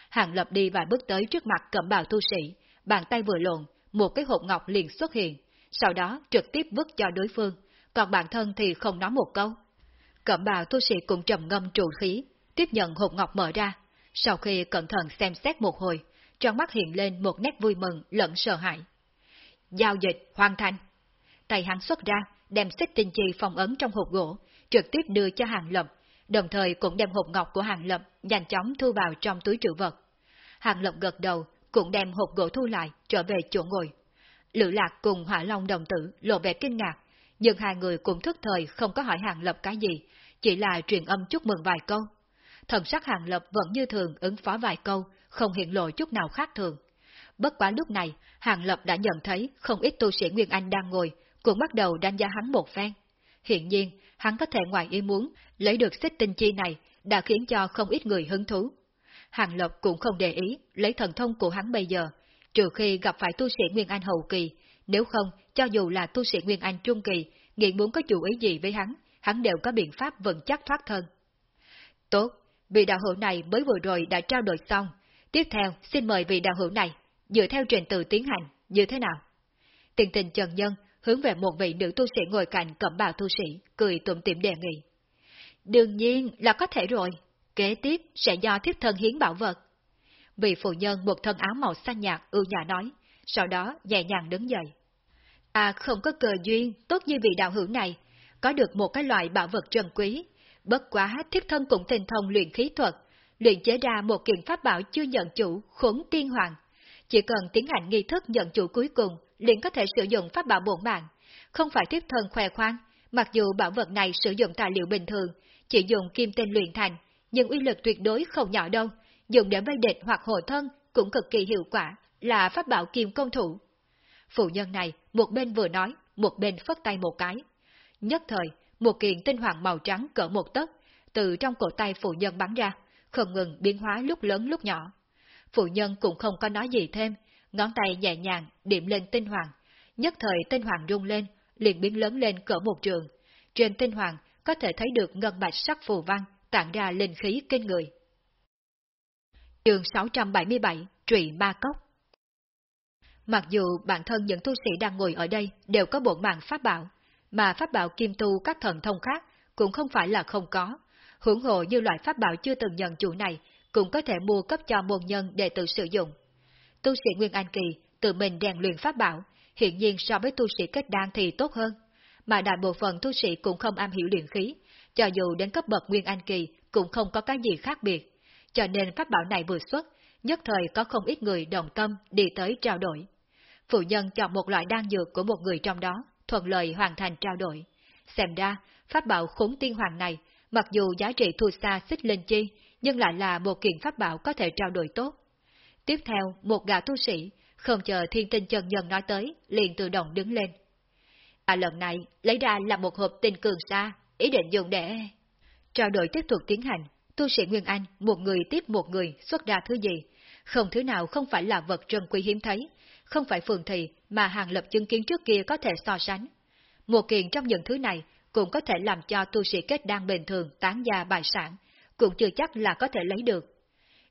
Hàng Lập đi vài bước tới trước mặt cẩm bào tu sĩ, bàn tay vừa lộn, một cái hộp ngọc liền xuất hiện, sau đó trực tiếp vứt cho đối phương, còn bản thân thì không nói một câu. Cẩm bào tu sĩ cũng trầm ngâm trụ khí, tiếp nhận hộp ngọc mở ra. Sau khi cẩn thận xem xét một hồi, trong mắt hiện lên một nét vui mừng lẫn sợ hãi. Giao dịch hoàn thành. Tay hắn xuất ra, đem xích tinh chi phong ấn trong hộp gỗ, trực tiếp đưa cho Hàng Lập, đồng thời cũng đem hộp ngọc của Hàng Lập nhanh chóng thu vào trong túi trữ vật. Hàng Lập gật đầu, cũng đem hộp gỗ thu lại, trở về chỗ ngồi. Lữ Lạc cùng Hỏa Long đồng tử lộ vẻ kinh ngạc, nhưng hai người cũng thức thời không có hỏi Hàng Lập cái gì, chỉ là truyền âm chúc mừng vài câu. Thần sắc Hàng Lập vẫn như thường ứng phó vài câu, không hiện lộ chút nào khác thường. Bất quá lúc này, Hàng Lập đã nhận thấy không ít tu sĩ Nguyên Anh đang ngồi, cũng bắt đầu đánh giá hắn một phen. Hiện nhiên, hắn có thể ngoài ý muốn lấy được xích tinh chi này đã khiến cho không ít người hứng thú. Hàng Lập cũng không để ý lấy thần thông của hắn bây giờ, trừ khi gặp phải tu sĩ Nguyên Anh hậu kỳ, nếu không, cho dù là tu sĩ Nguyên Anh trung kỳ, nghĩ muốn có chủ ý gì với hắn, hắn đều có biện pháp vững chắc thoát thân. Tốt, vị đạo hữu này mới vừa rồi đã trao đổi xong, tiếp theo xin mời vị đạo hữu này, dựa theo trình tự tiến hành, như thế nào? Tiền tình Trần Nhân hướng về một vị nữ tu sĩ ngồi cạnh cẩm bào tu sĩ, cười tụm tiệm đề nghị. Đương nhiên là có thể rồi, kế tiếp sẽ do thiếp thân hiến bảo vật. Vị phụ nhân một thân áo màu xanh nhạt ưu nhã nói, sau đó nhẹ nhàng đứng dậy. À không có cờ duyên tốt như vị đạo hữu này, có được một cái loại bảo vật trân quý, bất quá thiếp thân cũng tình thông luyện khí thuật, luyện chế ra một kiện pháp bảo chưa nhận chủ khốn tiên hoàng. Chỉ cần tiến hành nghi thức nhận chủ cuối cùng, liền có thể sử dụng pháp bảo bổn mạng, không phải thiếp thân khoe khoang, mặc dù bảo vật này sử dụng tài liệu bình thường, chỉ dùng kim tên luyện thành, nhưng uy lực tuyệt đối không nhỏ đâu, dùng để vây địch hoặc hộ thân cũng cực kỳ hiệu quả, là pháp bảo kim công thủ. Phụ nhân này một bên vừa nói, một bên phất tay một cái. Nhất thời, một kiện tinh hoàng màu trắng cỡ một tấc, từ trong cổ tay phụ nhân bắn ra, không ngừng biến hóa lúc lớn lúc nhỏ. Phụ nhân cũng không có nói gì thêm, ngón tay nhẹ nhàng điểm lên tinh hoàng. Nhất thời tinh hoàng rung lên, liền biến lớn lên cỡ một trường. Trên tinh hoàng có thể thấy được ngân bạch sắc phù văn, tản ra linh khí kinh người. Trường 677, Trụy Ma Cốc Mặc dù bản thân những tu sĩ đang ngồi ở đây đều có bộ mạng pháp bảo, mà pháp bảo kim tu các thần thông khác cũng không phải là không có. Hưởng hộ như loại pháp bảo chưa từng nhận chủ này cũng có thể mua cấp cho môn nhân để tự sử dụng. Tu sĩ Nguyên Anh Kỳ tự mình rèn luyện pháp bảo, hiện nhiên so với tu sĩ kết đan thì tốt hơn, mà đại bộ phận tu sĩ cũng không am hiểu luyện khí, cho dù đến cấp bậc Nguyên Anh Kỳ cũng không có cái gì khác biệt, cho nên pháp bảo này vừa xuất, nhất thời có không ít người đồng tâm đi tới trao đổi. Phụ nhân chọn một loại đan dược của một người trong đó, thuận lợi hoàn thành trao đổi. Xem ra, pháp bảo khốn tiên hoàng này, mặc dù giá trị thua xa xích lên chi, nhưng lại là một kiện pháp bảo có thể trao đổi tốt. Tiếp theo, một gã tu sĩ, không chờ thiên tinh chân nhân nói tới, liền tự động đứng lên. À lần này, lấy ra là một hộp tinh cường xa, ý định dùng để... Trao đổi tiếp tục tiến hành, tu sĩ Nguyên Anh, một người tiếp một người xuất ra thứ gì, không thứ nào không phải là vật trân quý hiếm thấy, không phải phường thị mà hàng lập chứng kiến trước kia có thể so sánh. Một kiện trong những thứ này cũng có thể làm cho tu sĩ kết đan bình thường tán gia bài sản, cũng chưa chắc là có thể lấy được.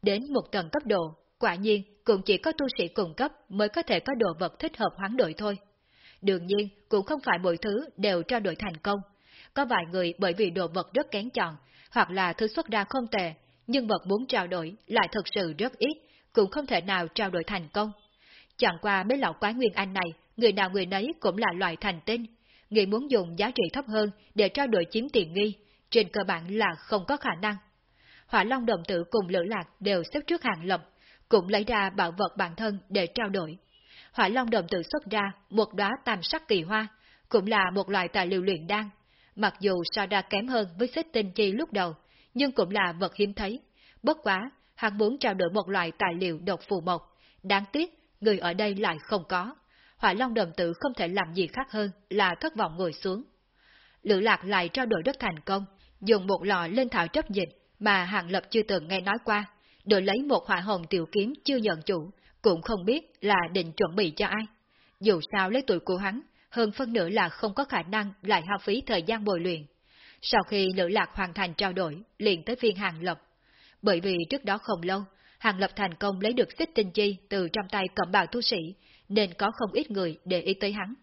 Đến một tầng cấp độ, quả nhiên cũng chỉ có tu sĩ cùng cấp mới có thể có đồ vật thích hợp hoán đổi thôi. Đương nhiên, cũng không phải mọi thứ đều trao đổi thành công. Có vài người bởi vì đồ vật rất kén chọn, hoặc là thứ xuất ra không tệ, nhưng vật muốn trao đổi lại thật sự rất ít, cũng không thể nào trao đổi thành công. Chẳng qua mấy lão quái nguyên anh này, người nào người nấy cũng là loại thành tinh. Người muốn dùng giá trị thấp hơn để trao đổi chiếm tiền nghi, trên cơ bản là không có khả năng. Hỏa Long đồng tử cùng Lữ Lạc đều xếp trước hàng lập, cũng lấy ra bảo vật bản thân để trao đổi. Hỏa Long đồng tử xuất ra một đóa tam sắc kỳ hoa, cũng là một loại tài liệu luyện đan. Mặc dù so ra kém hơn với xích tinh chi lúc đầu, nhưng cũng là vật hiếm thấy. Bất quá, hắn muốn trao đổi một loại tài liệu độc phù mộc. Đáng tiếc, người ở đây lại không có. Hỏa Long đồng tử không thể làm gì khác hơn là thất vọng ngồi xuống. Lữ Lạc lại trao đổi rất thành công, dùng một lò lên thảo chấp dịch mà Hàng Lập chưa từng nghe nói qua, đổi lấy một hỏa hồng tiểu kiếm chưa nhận chủ, cũng không biết là định chuẩn bị cho ai. Dù sao lấy tuổi của hắn, hơn phân nửa là không có khả năng lại hao phí thời gian bồi luyện. Sau khi Lữ Lạc hoàn thành trao đổi, liền tới phiên Hàng Lập. Bởi vì trước đó không lâu, Hàng Lập thành công lấy được xích tinh chi từ trong tay cẩm bào tu sĩ, nên có không ít người để ý tới hắn.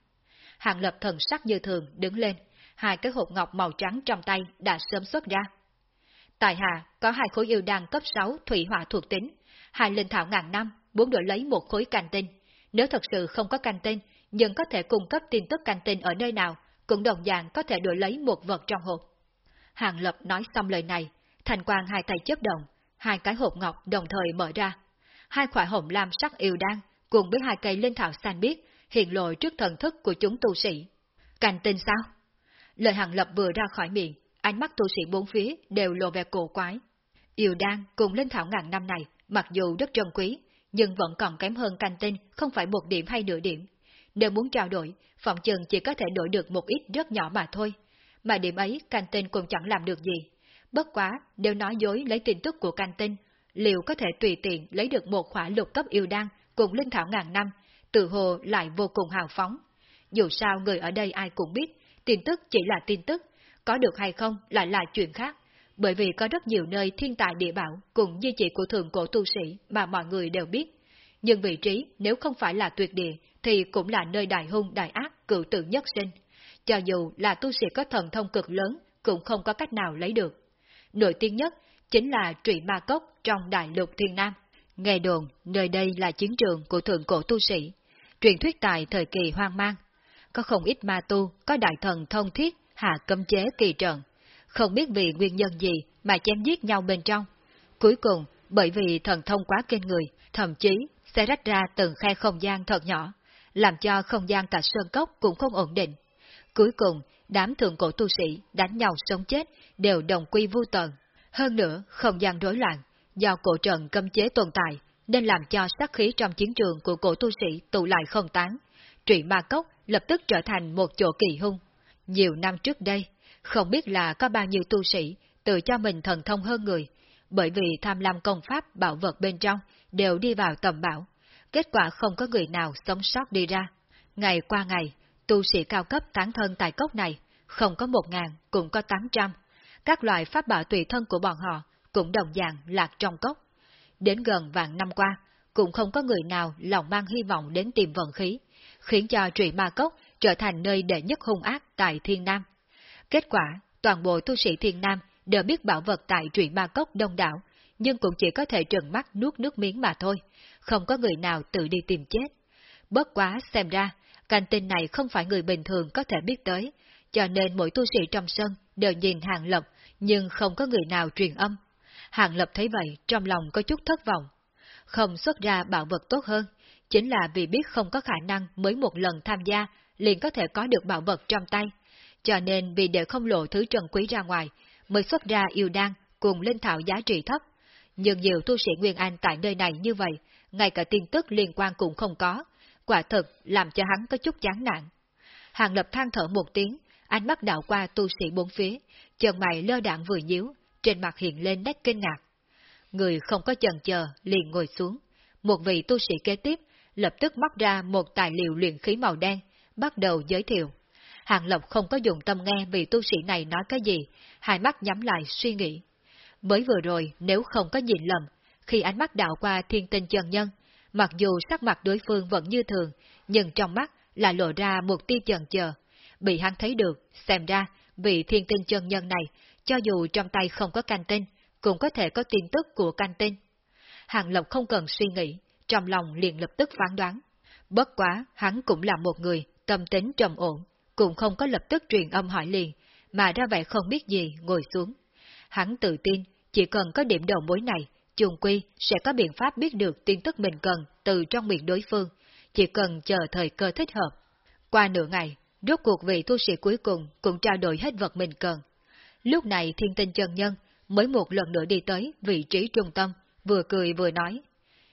Hàng Lập thần sắc như thường đứng lên, hai cái hộp ngọc màu trắng trong tay đã sớm xuất ra. Tại hạ có hai khối yêu đan cấp 6 thủy hỏa thuộc tính, hai linh thảo ngàn năm, muốn đổi lấy một khối canh tinh. Nếu thật sự không có canh tinh, nhưng có thể cung cấp tin tức canh tinh ở nơi nào, cũng đồng dạng có thể đổi lấy một vật trong hộp. Hàng Lập nói xong lời này, thành quang hai tay chớp động, hai cái hộp ngọc đồng thời mở ra. Hai khỏa hồng lam sắc yêu đan cùng với hai cây linh thảo xanh biếc hiện lộ trước thần thức của chúng tu sĩ. Canh tinh sao? Lời Hàng Lập vừa ra khỏi miệng, ánh mắt tu sĩ bốn phía đều lộ vẻ cổ quái. Yêu đan cùng linh thảo ngàn năm này, mặc dù rất trân quý, nhưng vẫn còn kém hơn canh tinh không phải một điểm hay nửa điểm. Nếu muốn trao đổi, phòng chừng chỉ có thể đổi được một ít rất nhỏ mà thôi. Mà điểm ấy canh tinh cũng chẳng làm được gì. Bất quá, đều nói dối lấy tin tức của canh tinh, liệu có thể tùy tiện lấy được một khỏa lục cấp yêu đan cùng linh thảo ngàn năm, tự hồ lại vô cùng hào phóng. Dù sao người ở đây ai cũng biết, tin tức chỉ là tin tức, có được hay không lại là chuyện khác, bởi vì có rất nhiều nơi thiên tài địa bảo cùng di chỉ của thường cổ tu sĩ mà mọi người đều biết. Nhưng vị trí nếu không phải là tuyệt địa thì cũng là nơi đại hung đại ác cựu tự nhất sinh. Cho dù là tu sĩ có thần thông cực lớn cũng không có cách nào lấy được. Nổi tiếng nhất chính là trụy ma cốc trong đại lục thiên nam. Nghe đồn, nơi đây là chiến trường của thượng cổ tu sĩ. Truyền thuyết tại thời kỳ hoang mang. Có không ít ma tu, có đại thần thông thiết, hạ cấm chế kỳ trận. Không biết vì nguyên nhân gì mà chém giết nhau bên trong. Cuối cùng, bởi vì thần thông quá kinh người, thậm chí sẽ rách ra từng khe không gian thật nhỏ, làm cho không gian cả sơn cốc cũng không ổn định. Cuối cùng, đám thượng cổ tu sĩ đánh nhau sống chết đều đồng quy vu tận. Hơn nữa, không gian rối loạn, do cổ trận cấm chế tồn tại, nên làm cho sát khí trong chiến trường của cổ tu sĩ tụ lại không tán. Trụy ma cốc lập tức trở thành một chỗ kỳ hung. Nhiều năm trước đây, không biết là có bao nhiêu tu sĩ tự cho mình thần thông hơn người, bởi vì tham lam công pháp bảo vật bên trong đều đi vào tầm bảo. Kết quả không có người nào sống sót đi ra. Ngày qua ngày, tu sĩ cao cấp tán thân tại cốc này, không có một ngàn, cũng có tám trăm. Các loại pháp bảo tùy thân của bọn họ cũng đồng dạng lạc trong cốc. Đến gần vạn năm qua, cũng không có người nào lòng mang hy vọng đến tìm vận khí, khiến cho trụy ma cốc trở thành nơi đệ nhất hung ác tại Thiên Nam. Kết quả, toàn bộ tu sĩ Thiên Nam đều biết bảo vật tại truyện ma cốc đông đảo, nhưng cũng chỉ có thể trừng mắt nuốt nước miếng mà thôi, không có người nào tự đi tìm chết. Bất quá xem ra, canh tin này không phải người bình thường có thể biết tới, cho nên mỗi tu sĩ trong sân đều nhìn Hàng Lập, nhưng không có người nào truyền âm. Hàng Lập thấy vậy, trong lòng có chút thất vọng. Không xuất ra bảo vật tốt hơn, chính là vì biết không có khả năng mới một lần tham gia, liền có thể có được bảo vật trong tay. Cho nên vì để không lộ thứ trần quý ra ngoài, mới xuất ra yêu đan cùng linh thảo giá trị thấp. Nhưng nhiều tu sĩ Nguyên Anh tại nơi này như vậy, ngay cả tin tức liên quan cũng không có, quả thật làm cho hắn có chút chán nản. Hàng Lập than thở một tiếng, ánh mắt đảo qua tu sĩ bốn phía, chân mày lơ đạn vừa nhíu, trên mặt hiện lên nét kinh ngạc. Người không có chần chờ, liền ngồi xuống. Một vị tu sĩ kế tiếp, lập tức móc ra một tài liệu luyện khí màu đen, bắt đầu giới thiệu. Hàng Lộc không có dùng tâm nghe vị tu sĩ này nói cái gì, hai mắt nhắm lại suy nghĩ. Mới vừa rồi, nếu không có nhìn lầm, khi ánh mắt đảo qua thiên tinh chân nhân, mặc dù sắc mặt đối phương vẫn như thường, nhưng trong mắt là lộ ra một tia chần chờ. Bị hắn thấy được, xem ra, vị thiên tinh chân nhân này, cho dù trong tay không có canh tinh, cũng có thể có tin tức của canh tinh. Hàng Lộc không cần suy nghĩ, trong lòng liền lập tức phán đoán. Bất quá, hắn cũng là một người, tâm tính trầm ổn, cũng không có lập tức truyền âm hỏi liền, mà ra vẻ không biết gì, ngồi xuống. Hắn tự tin, chỉ cần có điểm đầu mối này, trùng quy sẽ có biện pháp biết được tin tức mình cần từ trong miệng đối phương, chỉ cần chờ thời cơ thích hợp. Qua nửa ngày, rốt cuộc vị tu sĩ cuối cùng cũng trao đổi hết vật mình cần. Lúc này thiên tinh chân nhân mới một lần nữa đi tới vị trí trung tâm, vừa cười vừa nói.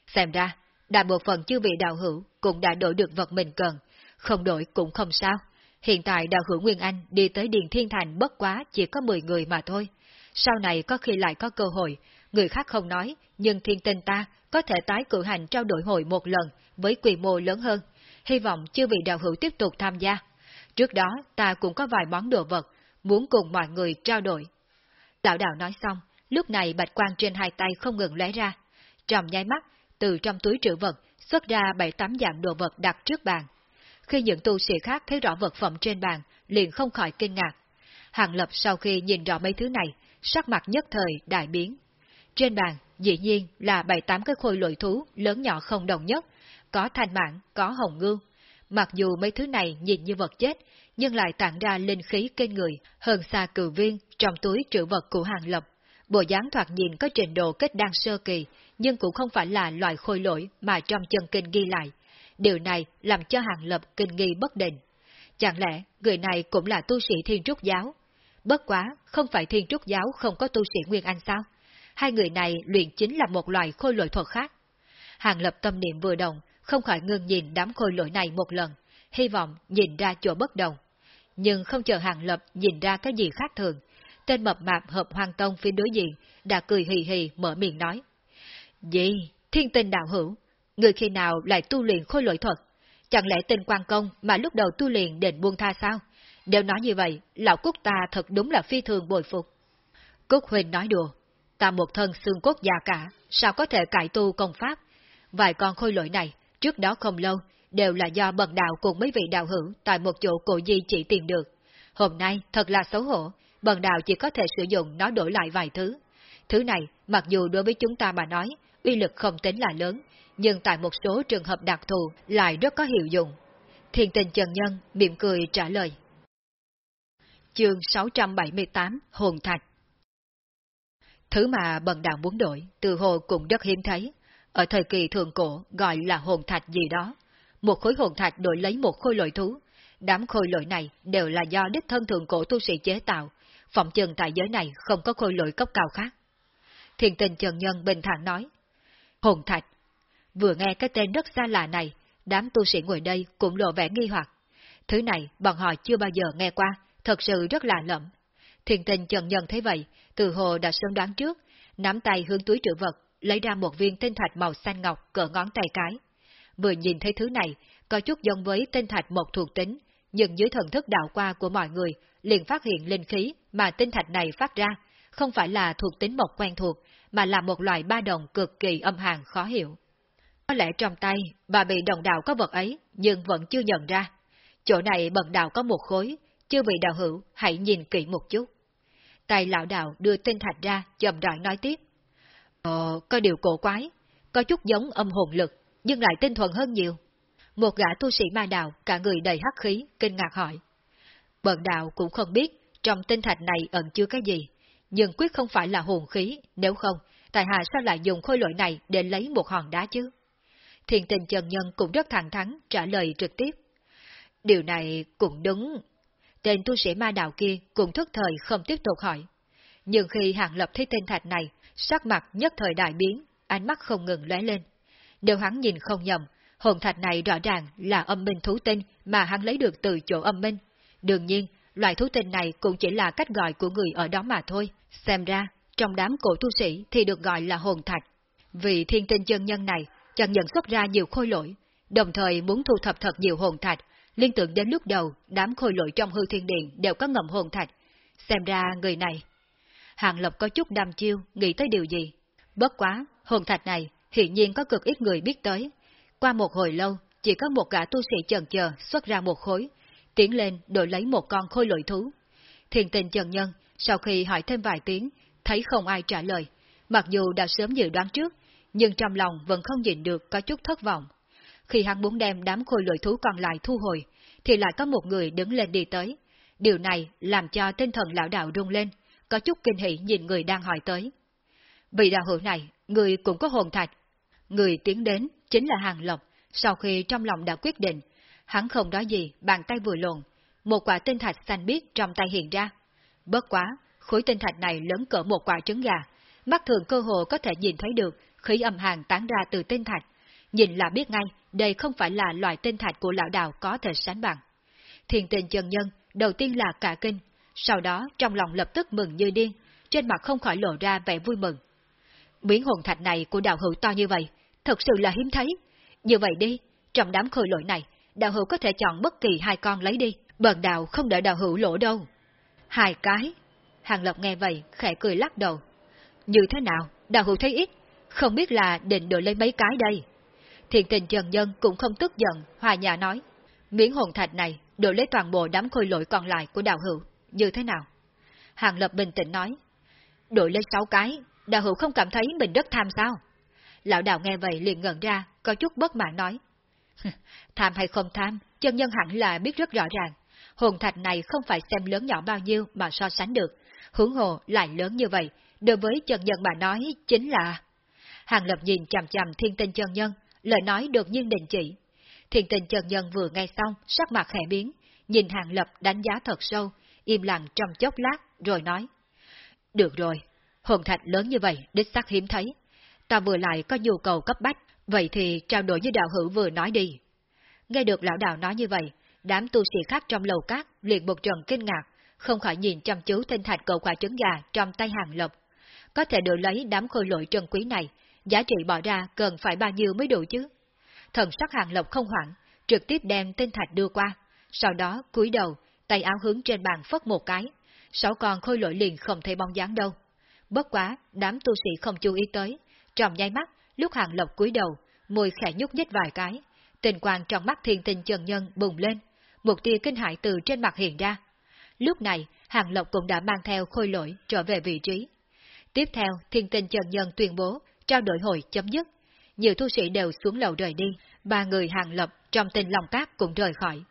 Xem ra, đại bộ phận chư vị đạo hữu cũng đã đổi được vật mình cần, không đổi cũng không sao. Hiện tại đạo hữu Nguyên Anh đi tới Điền Thiên Thành bất quá chỉ có 10 người mà thôi. Sau này có khi lại có cơ hội, người khác không nói, nhưng thiên tinh ta có thể tái cử hành trao đổi hội một lần với quy mô lớn hơn. Hy vọng chưa vị đạo hữu tiếp tục tham gia. Trước đó ta cũng có vài món đồ vật, muốn cùng mọi người trao đổi. Lão đạo nói xong, lúc này bạch quang trên hai tay không ngừng lóe ra. Trong nháy mắt, từ trong túi trữ vật xuất ra bảy tám dạng đồ vật đặt trước bàn. Khi những tu sĩ khác thấy rõ vật phẩm trên bàn, liền không khỏi kinh ngạc. Hàng Lập sau khi nhìn rõ mấy thứ này, sắc mặt nhất thời đại biến. Trên bàn, dĩ nhiên là bảy tám cái khôi lội thú lớn nhỏ không đồng nhất, có thanh mạng, có hồng ngưu. Mặc dù mấy thứ này nhìn như vật chết, nhưng lại tản ra linh khí kênh người, hơn xa cử viên trong túi trữ vật của Hàng Lập. Bộ dáng thoạt nhìn có trình độ kết đan sơ kỳ, nhưng cũng không phải là loại khôi lỗi mà trong chân kinh ghi lại. Điều này làm cho Hàng Lập kinh nghi bất định. Chẳng lẽ người này cũng là tu sĩ thiên trúc giáo? Bất quá, không phải thiên trúc giáo không có tu sĩ Nguyên Anh sao? Hai người này luyện chính là một loại khôi lỗi thuật khác. Hàng Lập tâm niệm vừa động, không khỏi ngưng nhìn đám khôi lỗi này một lần, hy vọng nhìn ra chỗ bất đồng. Nhưng không chờ Hàng Lập nhìn ra cái gì khác thường, tên mập mạp hợp hoang tông phía đối diện đã cười hì hì mở miệng nói. Gì? Thiên tinh đạo hữu? Người khi nào lại tu luyện khôi lỗi thuật? Chẳng lẽ tên quan công mà lúc đầu tu luyện định buông tha sao? Nếu nói như vậy, lão Cúc ta thật đúng là phi thường bồi phục. Cúc Huỳnh nói đùa, ta một thân xương cốt già cả, sao có thể cải tu công pháp? Vài con khôi lỗi này, trước đó không lâu, đều là do bần đạo cùng mấy vị đạo hữu tại một chỗ cổ di chỉ tìm được. Hôm nay, thật là xấu hổ, bần đạo chỉ có thể sử dụng nó đổi lại vài thứ. Thứ này, mặc dù đối với chúng ta mà nói, uy lực không tính là lớn, nhưng tại một số trường hợp đặc thù lại rất có hiệu dụng. Thiền tình Trần Nhân mỉm cười trả lời. Chương 678 Hồn Thạch Thứ mà bần đạo muốn đổi, từ hồ cũng rất hiếm thấy. Ở thời kỳ thường cổ gọi là hồn thạch gì đó. Một khối hồn thạch đổi lấy một khối lội thú. Đám khối lội này đều là do đích thân thường cổ tu sĩ chế tạo. Phòng chừng tại giới này không có khối lội cấp cao khác. Thiền tình Trần Nhân bình thản nói. Hồn thạch. Vừa nghe cái tên rất xa lạ này, đám tu sĩ ngồi đây cũng lộ vẻ nghi hoặc. Thứ này bọn họ chưa bao giờ nghe qua, thật sự rất lạ lẫm. Thiền tình Trần Nhân thấy vậy, từ hồ đã sớm đoán trước, nắm tay hướng túi trữ vật, lấy ra một viên tinh thạch màu xanh ngọc cỡ ngón tay cái. Vừa nhìn thấy thứ này, có chút giống với tinh thạch một thuộc tính, nhưng dưới thần thức đạo qua của mọi người, liền phát hiện linh khí mà tinh thạch này phát ra, không phải là thuộc tính một quen thuộc, mà là một loại ba đồng cực kỳ âm hàn khó hiểu. Có lẽ trong tay, bà bị đồng đạo có vật ấy, nhưng vẫn chưa nhận ra. Chỗ này bận đạo có một khối, chưa bị đạo hữu, hãy nhìn kỹ một chút. Tay lão đạo đưa tinh thạch ra, chậm rãi nói tiếp. Ờ, có điều cổ quái, có chút giống âm hồn lực, nhưng lại tinh thuần hơn nhiều. Một gã tu sĩ ma đạo, cả người đầy hắc khí, kinh ngạc hỏi. Bận đạo cũng không biết trong tinh thạch này ẩn chứa cái gì, nhưng quyết không phải là hồn khí, nếu không, tại hạ sao lại dùng khối lỗi này để lấy một hòn đá chứ? Thiền tình Trần Nhân cũng rất thẳng thắn trả lời trực tiếp. Điều này cũng đúng. Tên tu sĩ ma đạo kia cũng thức thời không tiếp tục hỏi. Nhưng khi hạng Lập thấy tên thạch này, sắc mặt nhất thời đại biến, ánh mắt không ngừng lóe lên. Nếu hắn nhìn không nhầm, hồn thạch này rõ ràng là âm minh thú tinh mà hắn lấy được từ chỗ âm minh. Đương nhiên, loại thú tinh này cũng chỉ là cách gọi của người ở đó mà thôi. Xem ra, trong đám cổ tu sĩ thì được gọi là hồn thạch. Vì thiên tinh chân nhân này chẳng nhận xuất ra nhiều khôi lỗi, đồng thời muốn thu thập thật nhiều hồn thạch, liên tưởng đến lúc đầu đám khôi lỗi trong hư thiên điện đều có ngầm hồn thạch. Xem ra người này. Hàng Lập có chút đam chiêu, nghĩ tới điều gì. Bất quá, hồn thạch này hiện nhiên có cực ít người biết tới. Qua một hồi lâu, chỉ có một gã tu sĩ chần chờ xuất ra một khối, tiến lên đổi lấy một con khôi lội thú. Thiền tình trần nhân, sau khi hỏi thêm vài tiếng, thấy không ai trả lời, mặc dù đã sớm dự đoán trước, nhưng trong lòng vẫn không nhìn được có chút thất vọng. Khi hắn muốn đem đám khôi lội thú còn lại thu hồi, thì lại có một người đứng lên đi tới. Điều này làm cho tinh thần lão đạo rung lên, có chút kinh hỉ nhìn người đang hỏi tới. Vị đạo hữu này, người cũng có hồn thạch. Người tiến đến chính là Hàng Lộc, sau khi trong lòng đã quyết định, hắn không nói gì, bàn tay vừa lộn, một quả tinh thạch xanh biếc trong tay hiện ra. Bất quá, khối tinh thạch này lớn cỡ một quả trứng gà, mắt thường cơ hồ có thể nhìn thấy được khí âm hàng tán ra từ tinh thạch. Nhìn là biết ngay, đây không phải là loại tinh thạch của lão đạo có thể sánh bằng. Thiền tình chân nhân, đầu tiên là cả kinh, sau đó trong lòng lập tức mừng như điên, trên mặt không khỏi lộ ra vẻ vui mừng. Miếng hồn thạch này của đạo hữu to như vậy, thật sự là hiếm thấy. Như vậy đi, trong đám khôi lỗi này, đạo hữu có thể chọn bất kỳ hai con lấy đi, Bần đạo không đợi đạo hữu lỗ đâu. Hai cái. Hàng lộc nghe vậy, khẽ cười lắc đầu. Như thế nào, đạo hữu thấy ít, không biết là định đổi lấy mấy cái đây. Thiện tình Trần Nhân cũng không tức giận, hòa nhã nói. Miếng hồn thạch này đổi lấy toàn bộ đám khôi lỗi còn lại của đạo hữu, như thế nào? Hàng Lập bình tĩnh nói. Đổi lấy sáu cái, đạo hữu không cảm thấy mình rất tham sao? Lão đạo nghe vậy liền ngẩn ra, có chút bất mãn nói. tham hay không tham, chân nhân hẳn là biết rất rõ ràng. Hồn thạch này không phải xem lớn nhỏ bao nhiêu mà so sánh được. Hướng hồ lại lớn như vậy, đối với chân nhân mà nói chính là... Hàng lập nhìn chằm chằm thiên tinh chân nhân, lời nói đột nhiên đình chỉ. Thiên tinh chân nhân vừa nghe xong, sắc mặt khẽ biến, nhìn hàng lập đánh giá thật sâu, im lặng trong chốc lát, rồi nói. Được rồi, hồn thạch lớn như vậy, đích xác hiếm thấy. Ta vừa lại có nhu cầu cấp bách, vậy thì trao đổi với đạo hữu vừa nói đi. Nghe được lão đạo nói như vậy, đám tu sĩ khác trong lầu cát liền một trận kinh ngạc, không khỏi nhìn chăm chú tinh thạch cầu quả trứng gà trong tay hàng lập. Có thể được lấy đám khôi lội trân quý này, giá trị bỏ ra cần phải bao nhiêu mới đủ chứ? Thần sắc hàng lộc không hoảng, trực tiếp đem tinh thạch đưa qua, sau đó cúi đầu, tay áo hướng trên bàn phất một cái, sáu con khôi lỗi liền không thấy bóng dáng đâu. Bất quá, đám tu sĩ không chú ý tới, trong nháy mắt, lúc hàng lộc cúi đầu, môi khẽ nhúc nhích vài cái, tình quang trong mắt thiên tinh trần nhân bùng lên, một tia kinh hại từ trên mặt hiện ra. Lúc này, hàng lộc cũng đã mang theo khôi lỗi trở về vị trí. Tiếp theo, thiên tinh trần nhân tuyên bố, trao đổi hội chấm dứt. Nhiều tu sĩ đều xuống lầu rời đi, ba người hàng lập trong tình lòng cát cũng rời khỏi.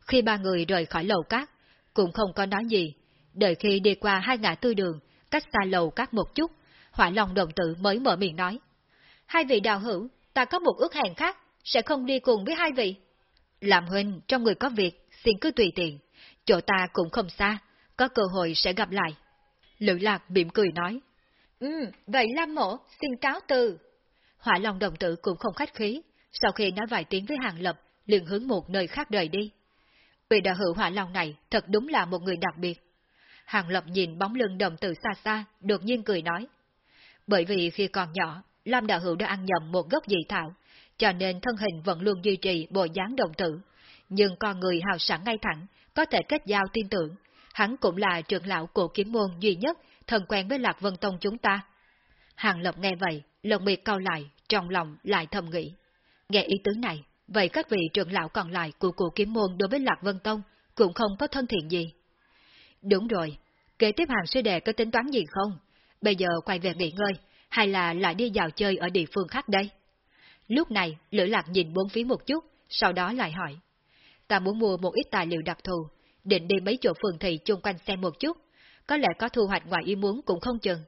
Khi ba người rời khỏi lầu cát, cũng không có nói gì. Đợi khi đi qua hai ngã tư đường, cách xa lầu cát một chút, hỏa lòng đồng tử mới mở miệng nói. Hai vị đào hữu, ta có một ước hẹn khác, sẽ không đi cùng với hai vị. Làm huynh, trong người có việc, xin cứ tùy tiện. Chỗ ta cũng không xa, có cơ hội sẽ gặp lại. Lữ lạc mỉm cười nói. Ừ, vậy Lam mổ, xin cáo từ. Hỏa Long đồng tử cũng không khách khí, sau khi nói vài tiếng với Hàng Lập, liền hướng một nơi khác rời đi. Vị đạo hữu Hỏa Long này thật đúng là một người đặc biệt. Hàng Lập nhìn bóng lưng đồng tử xa xa, đột nhiên cười nói. Bởi vì khi còn nhỏ, Lam đạo hữu đã ăn nhầm một gốc dị thảo, cho nên thân hình vẫn luôn duy trì bộ dáng đồng tử. Nhưng con người hào sẵn ngay thẳng, có thể kết giao tin tưởng. Hắn cũng là trưởng lão của kiếm môn duy nhất thân quen với Lạc Vân Tông chúng ta. Hàng Lập nghe vậy, lồng miệt cau lại, trong lòng lại thầm nghĩ. Nghe ý tứ này, vậy các vị trưởng lão còn lại của cụ kiếm môn đối với Lạc Vân Tông cũng không có thân thiện gì. Đúng rồi, kế tiếp hàng sư đệ có tính toán gì không? Bây giờ quay về nghỉ ngơi, hay là lại đi dạo chơi ở địa phương khác đây? Lúc này, Lữ Lạc nhìn bốn phía một chút, sau đó lại hỏi. Ta muốn mua một ít tài liệu đặc thù, định đi mấy chỗ phường thị chung quanh xem một chút, có lẽ có thu hoạch ngoài ý muốn cũng không chừng.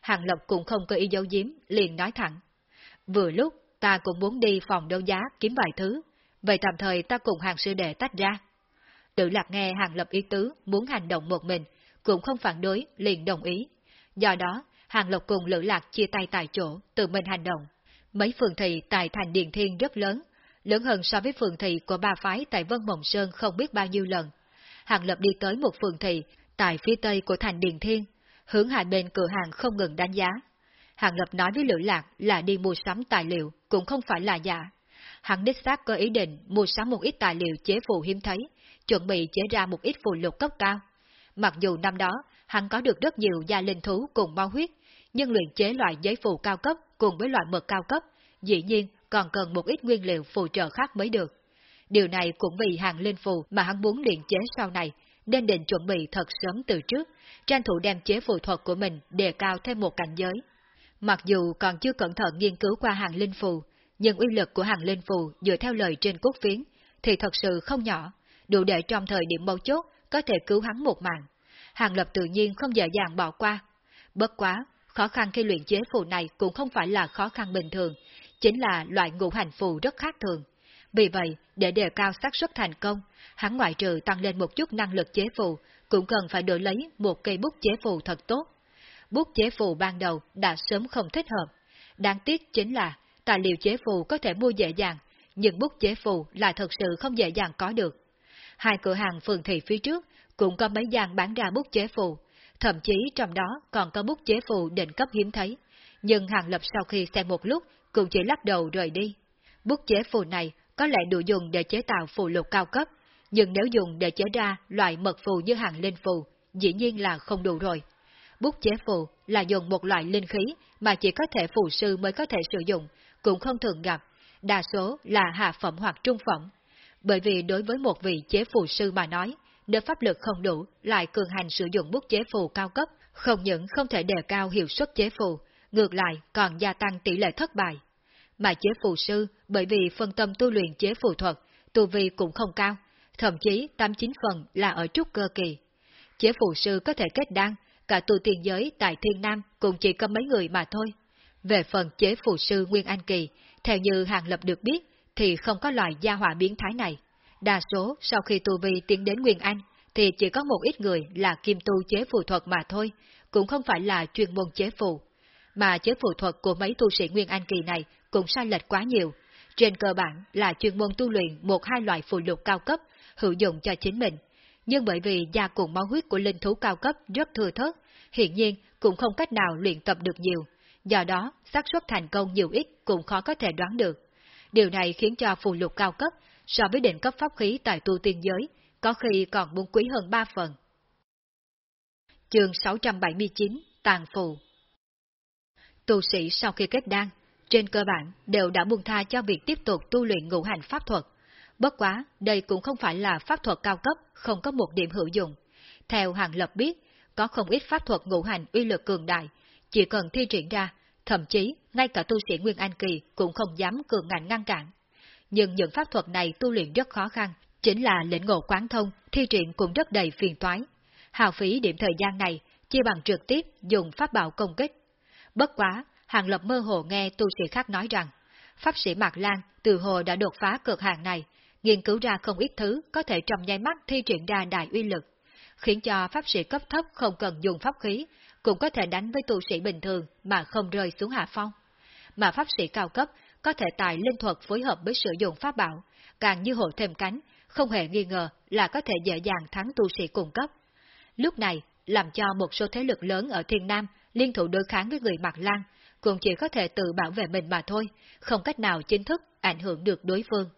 Hàng Lập cũng không có ý dấu giếm, liền nói thẳng. Vừa lúc, ta cũng muốn đi phòng đấu giá kiếm vài thứ, vậy tạm thời ta cùng hàng sư đệ tách ra. Tự lạc nghe Hàng Lập ý tứ muốn hành động một mình, cũng không phản đối, liền đồng ý. Do đó, Hàng Lập cùng Lữ Lạc chia tay tại chỗ, tự mình hành động. Mấy phường thị tại thành Điền Thiên rất lớn, lớn hơn so với phường thị của ba phái tại Vân Mộng Sơn không biết bao nhiêu lần. Hàng Lập đi tới một phường thị, tại phía tây của thành Điền Thiên, hướng hai bên cửa hàng không ngừng đánh giá. Hàng Lập nói với Lữ Lạc là đi mua sắm tài liệu, cũng không phải là giả. Hắn đích xác có ý định mua sắm một ít tài liệu chế phù hiếm thấy, chuẩn bị chế ra một ít phù lục cấp cao. Mặc dù năm đó, hắn có được rất nhiều gia linh thú cùng mau huyết, nhưng luyện chế loại giấy phù cao cấp cùng với loại mật cao cấp, dĩ nhiên còn cần một ít nguyên liệu phù trợ khác mới được. Điều này cũng vì hàng linh phù mà hắn muốn luyện chế sau này, nên định chuẩn bị thật sớm từ trước, tranh thủ đem chế phù thuật của mình đề cao thêm một cảnh giới. Mặc dù còn chưa cẩn thận nghiên cứu qua hàng linh phù, nhưng uy lực của hàng linh phù dựa theo lời trên cốt phiến thì thật sự không nhỏ, đủ để trong thời điểm mấu chốt có thể cứu hắn một mạng. Hàng lập tự nhiên không dễ dàng bỏ qua. Bất quá, khó khăn khi luyện chế phù này cũng không phải là khó khăn bình thường, chính là loại ngũ hành phù rất khác thường. Vì vậy, để đề cao xác suất thành công, hắn ngoại trừ tăng lên một chút năng lực chế phù, cũng cần phải đổi lấy một cây bút chế phù thật tốt. Bút chế phù ban đầu đã sớm không thích hợp. Đáng tiếc chính là tài liệu chế phù có thể mua dễ dàng, nhưng bút chế phù lại thật sự không dễ dàng có được. Hai cửa hàng phường thị phía trước cũng có mấy gian bán ra bút chế phù, thậm chí trong đó còn có bút chế phù định cấp hiếm thấy. Nhưng Hàng Lập sau khi xem một lúc cũng chỉ lắc đầu rời đi. Bút chế phù này có lẽ đủ dùng để chế tạo phù lục cao cấp, nhưng nếu dùng để chế ra loại mật phù như hàng linh phù, dĩ nhiên là không đủ rồi. Bút chế phù là dùng một loại linh khí mà chỉ có thể phù sư mới có thể sử dụng, cũng không thường gặp, đa số là hạ phẩm hoặc trung phẩm. Bởi vì đối với một vị chế phù sư mà nói, nếu pháp lực không đủ, lại cường hành sử dụng bút chế phù cao cấp, không những không thể đề cao hiệu suất chế phù, ngược lại còn gia tăng tỷ lệ thất bại. Mà chế phù sư, bởi vì phân tâm tu luyện chế phù thuật, tu vi cũng không cao, thậm chí 89 phần là ở trúc cơ kỳ. Chế phù sư có thể kết đan, cả tu tiên giới tại Thiên Nam cũng chỉ có mấy người mà thôi. Về phần chế phù sư Nguyên An Kỳ, theo như Hàng Lập được biết, thì không có loại gia hỏa biến thái này. Đa số sau khi tu vi tiến đến Nguyên Anh, thì chỉ có một ít người là kim tu chế phù thuật mà thôi, cũng không phải là chuyên môn chế phù. Mà chế phù thuật của mấy tu sĩ Nguyên Anh kỳ này cũng sai lệch quá nhiều. Trên cơ bản là chuyên môn tu luyện một hai loại phù lục cao cấp, hữu dụng cho chính mình. Nhưng bởi vì da cùng máu huyết của linh thú cao cấp rất thừa thớt, hiện nhiên cũng không cách nào luyện tập được nhiều. Do đó, xác suất thành công nhiều ít cũng khó có thể đoán được. Điều này khiến cho phù lục cao cấp so với định cấp pháp khí tại tu tiên giới, có khi còn muốn quý hơn ba phần. Chương 679 Tàn Phù Tu sĩ sau khi kết đan, trên cơ bản đều đã buông tha cho việc tiếp tục tu luyện ngũ hành pháp thuật. Bất quá, đây cũng không phải là pháp thuật cao cấp, không có một điểm hữu dụng. Theo Hàng Lập biết, có không ít pháp thuật ngũ hành uy lực cường đại, chỉ cần thi triển ra, thậm chí ngay cả tu sĩ Nguyên Anh Kỳ cũng không dám cường ngạnh ngăn cản. Nhưng những pháp thuật này tu luyện rất khó khăn, chính là lĩnh ngộ quán thông, thi triển cũng rất đầy phiền toái. Hào phí điểm thời gian này, chia bằng trực tiếp dùng pháp bảo công kích. Bất quá, Hàng Lập mơ hồ nghe tu sĩ khác nói rằng, pháp sĩ Mạc Lan từ hồ đã đột phá cực hạn này, nghiên cứu ra không ít thứ có thể trong nháy mắt thi triển ra đại uy lực, khiến cho pháp sĩ cấp thấp không cần dùng pháp khí, cũng có thể đánh với tu sĩ bình thường mà không rơi xuống hạ phong. Mà pháp sĩ cao cấp có thể tài linh thuật phối hợp với sử dụng pháp bảo, càng như hộ thêm cánh, không hề nghi ngờ là có thể dễ dàng thắng tu sĩ cung cấp. Lúc này, làm cho một số thế lực lớn ở Thiên Nam liên thủ đối kháng với người Mạc Lan, cũng chỉ có thể tự bảo vệ mình mà thôi, không cách nào chính thức ảnh hưởng được đối phương.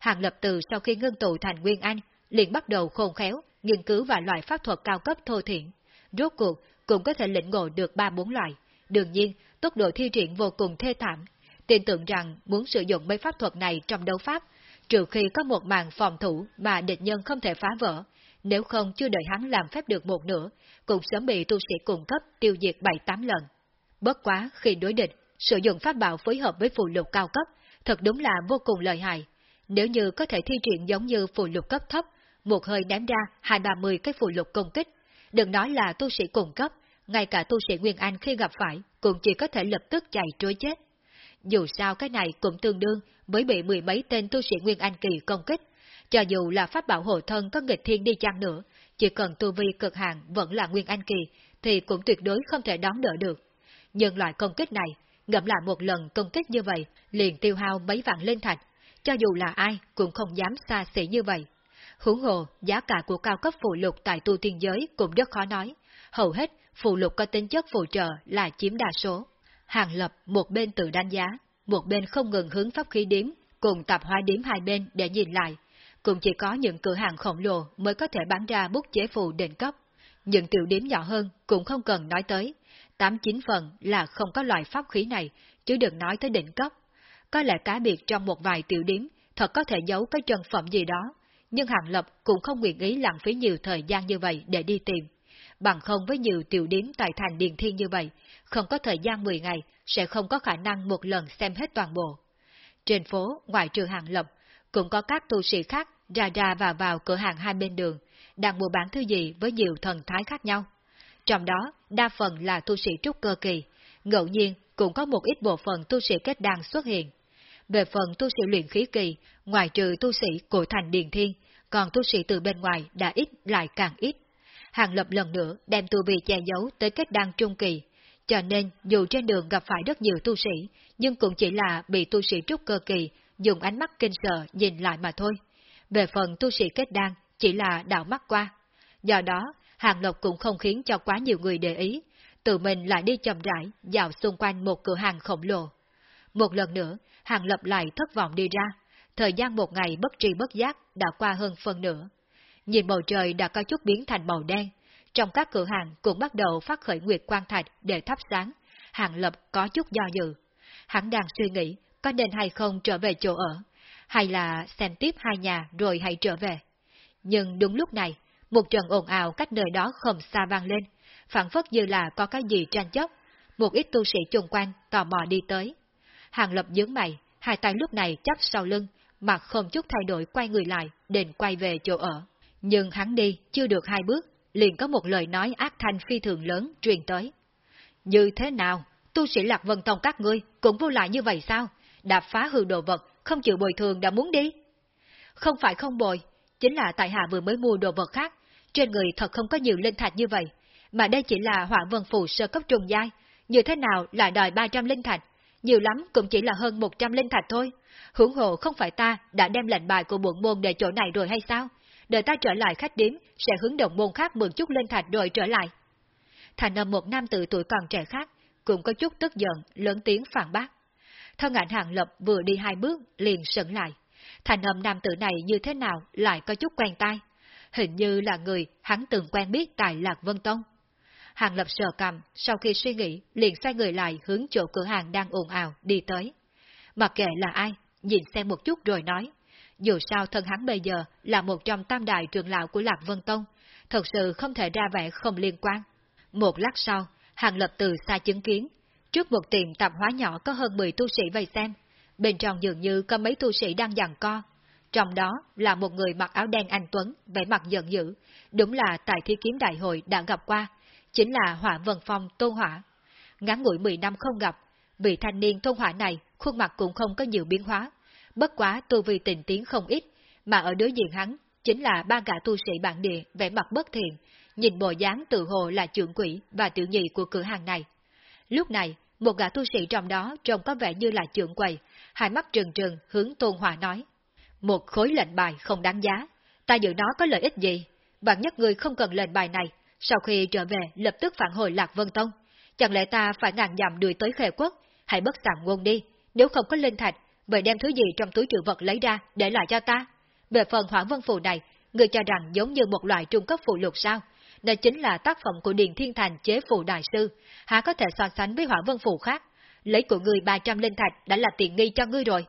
Hàng lập từ sau khi ngưng tụ thành Nguyên Anh, liền bắt đầu khôn khéo, nghiên cứu và loại pháp thuật cao cấp thô thiện. Rốt cuộc, cũng có thể lĩnh ngộ được ba bốn loại. Đương nhiên, tốc độ thi triển vô cùng thê thảm. Tin tưởng rằng muốn sử dụng mấy pháp thuật này trong đấu pháp, trừ khi có một màn phòng thủ mà địch nhân không thể phá vỡ, nếu không chưa đợi hắn làm phép được một nửa, cũng sớm bị tu sĩ cùng cấp tiêu diệt bảy tám lần. Bất quá khi đối địch, sử dụng pháp bảo phối hợp với phù lục cao cấp, thật đúng là vô cùng lợi hại. Nếu như có thể thi triển giống như phù lục cấp thấp, một hơi ném ra hai ba mươi cái phù lục công kích, đừng nói là tu sĩ cùng cấp, ngay cả tu sĩ Nguyên Anh khi gặp phải cũng chỉ có thể lập tức chạy trối chết. Dù sao cái này cũng tương đương với bị mười mấy tên tu sĩ Nguyên Anh kỳ công kích, cho dù là pháp bảo hộ thân có nghịch thiên đi chăng nữa, chỉ cần tu vi cực hạn vẫn là Nguyên Anh kỳ, thì cũng tuyệt đối không thể đón đỡ được. Nhưng loại công kích này, ngẫm lại một lần công kích như vậy, liền tiêu hao mấy vạn lên thạch, cho dù là ai cũng không dám xa xỉ như vậy. Huống hồ, giá cả của cao cấp phụ lục tại tu tiên giới cũng rất khó nói, hầu hết phụ lục có tính chất phụ trợ là chiếm đa số. Hàng lập một bên tự đánh giá, một bên không ngừng hướng pháp khí điếm, cùng tập hóa điếm hai bên để nhìn lại. Cũng chỉ có những cửa hàng khổng lồ mới có thể bán ra bút chế phù đỉnh cấp. Những tiểu điếm nhỏ hơn cũng không cần nói tới. Tám chín phần là không có loại pháp khí này, chứ đừng nói tới đỉnh cấp. Có lẽ cá biệt trong một vài tiểu điếm thật có thể giấu cái chân phẩm gì đó, nhưng Hàng Lập cũng không nguyện ý lãng phí nhiều thời gian như vậy để đi tìm. Bằng không với nhiều tiểu điếm tại thành Điền Thiên như vậy, không có thời gian 10 ngày, sẽ không có khả năng một lần xem hết toàn bộ. Trên phố, ngoài trừ Hàng Lập, cũng có các tu sĩ khác ra ra vào vào cửa hàng hai bên đường, đang mua bán thứ gì với nhiều thần thái khác nhau. Trong đó, đa phần là tu sĩ trúc cơ kỳ, ngẫu nhiên cũng có một ít bộ phận tu sĩ kết đan xuất hiện. Về phần tu sĩ luyện khí kỳ, ngoài trừ tu sĩ của thành Điền Thiên, còn tu sĩ từ bên ngoài đã ít lại càng ít. Hàng Lập lần nữa đem tu vi che giấu tới kết đan trung kỳ, cho nên dù trên đường gặp phải rất nhiều tu sĩ, nhưng cũng chỉ là bị tu sĩ trúc cơ kỳ dùng ánh mắt kinh sợ nhìn lại mà thôi. Về phần tu sĩ kết đan, chỉ là đạo mắt qua. Do đó, Hàng Lộc cũng không khiến cho quá nhiều người để ý, tự mình lại đi chậm rãi, dạo xung quanh một cửa hàng khổng lồ. Một lần nữa, Hàng Lập lại thất vọng đi ra, thời gian một ngày bất tri bất giác đã qua hơn phần nửa. Nhìn bầu trời đã có chút biến thành màu đen, trong các cửa hàng cũng bắt đầu phát khởi nguyệt quan thạch để thắp sáng, Hàng Lập có chút do dự. Hắn đang suy nghĩ có nên hay không trở về chỗ ở, hay là xem tiếp hai nhà rồi hãy trở về. Nhưng đúng lúc này, một trận ồn ào cách nơi đó không xa vang lên, phản phất như là có cái gì tranh chấp. Một ít tu sĩ chung quanh tò mò đi tới. Hàng lập dướng mày, hai tay lúc này chắp sau lưng, mặt không chút thay đổi quay người lại, định quay về chỗ ở. Nhưng hắn đi chưa được hai bước, liền có một lời nói ác thanh phi thường lớn truyền tới. Như thế nào? Tu sĩ Lạc Vân Tông các ngươi cũng vô lại như vậy sao? Đạp phá hư đồ vật, không chịu bồi thường đã muốn đi. Không phải không bồi, chính là tại hạ vừa mới mua đồ vật khác, trên người thật không có nhiều linh thạch như vậy, mà đây chỉ là hỏa vân phù sơ cấp trùng giai, như thế nào lại đòi 300 linh thạch, nhiều lắm cũng chỉ là hơn 100 linh thạch thôi. Hưởng hộ không phải ta đã đem lệnh bài của buồn môn để chỗ này rồi hay sao? Đợi ta trở lại khách điếm, sẽ hướng động môn khác mượn chút linh thạch rồi trở lại. Thành âm một nam tử tuổi còn trẻ khác, cũng có chút tức giận, lớn tiếng phản bác. Thân ảnh hàng lập vừa đi hai bước, liền sững lại. Thành âm nam tử này như thế nào lại có chút quen tai. Hình như là người hắn từng quen biết tại Lạc Vân Tông. Hàng lập sờ cầm, sau khi suy nghĩ, liền xoay người lại hướng chỗ cửa hàng đang ồn ào, đi tới. Mặc kệ là ai, nhìn xem một chút rồi nói. Dù sao thân hắn bây giờ là một trong tam đại trường lão của Lạc Vân Tông, thật sự không thể ra vẻ không liên quan. Một lát sau, Hàng Lập từ xa chứng kiến, trước một tiệm tạp hóa nhỏ có hơn 10 tu sĩ vây xem, bên trong dường như có mấy tu sĩ đang giằng co. Trong đó là một người mặc áo đen anh Tuấn, vẻ mặt giận dữ, đúng là tại thi kiếm đại hội đã gặp qua, chính là Hỏa Vân Phong Tô Hỏa. Ngắn ngủi 10 năm không gặp, vị thanh niên Tôn Hỏa này khuôn mặt cũng không có nhiều biến hóa, bất quá tu vi tình tiến không ít, mà ở đối diện hắn chính là ba gã tu sĩ bản địa vẻ mặt bất thiện, nhìn bộ dáng tự hồ là trưởng quỷ và tiểu nhị của cửa hàng này. Lúc này, một gã tu sĩ trong đó trông có vẻ như là trưởng quầy, hai mắt trừng trừng hướng Tôn Hòa nói. Một khối lệnh bài không đáng giá, ta giữ nó có lợi ích gì? Bạn nhất người không cần lệnh bài này, sau khi trở về lập tức phản hồi Lạc Vân Tông. Chẳng lẽ ta phải ngàn dặm đuổi tới khề quốc, hãy bất sàng ngôn đi, nếu không có linh thạch, vậy đem thứ gì trong túi trữ vật lấy ra để lại cho ta. Về phần hỏa vân phù này, người cho rằng giống như một loại trung cấp phụ lục sao? Đó chính là tác phẩm của Điền Thiên Thành chế phù đại sư, há có thể so sánh với hỏa vân phù khác. Lấy của người 300 linh thạch đã là tiện nghi cho ngươi rồi.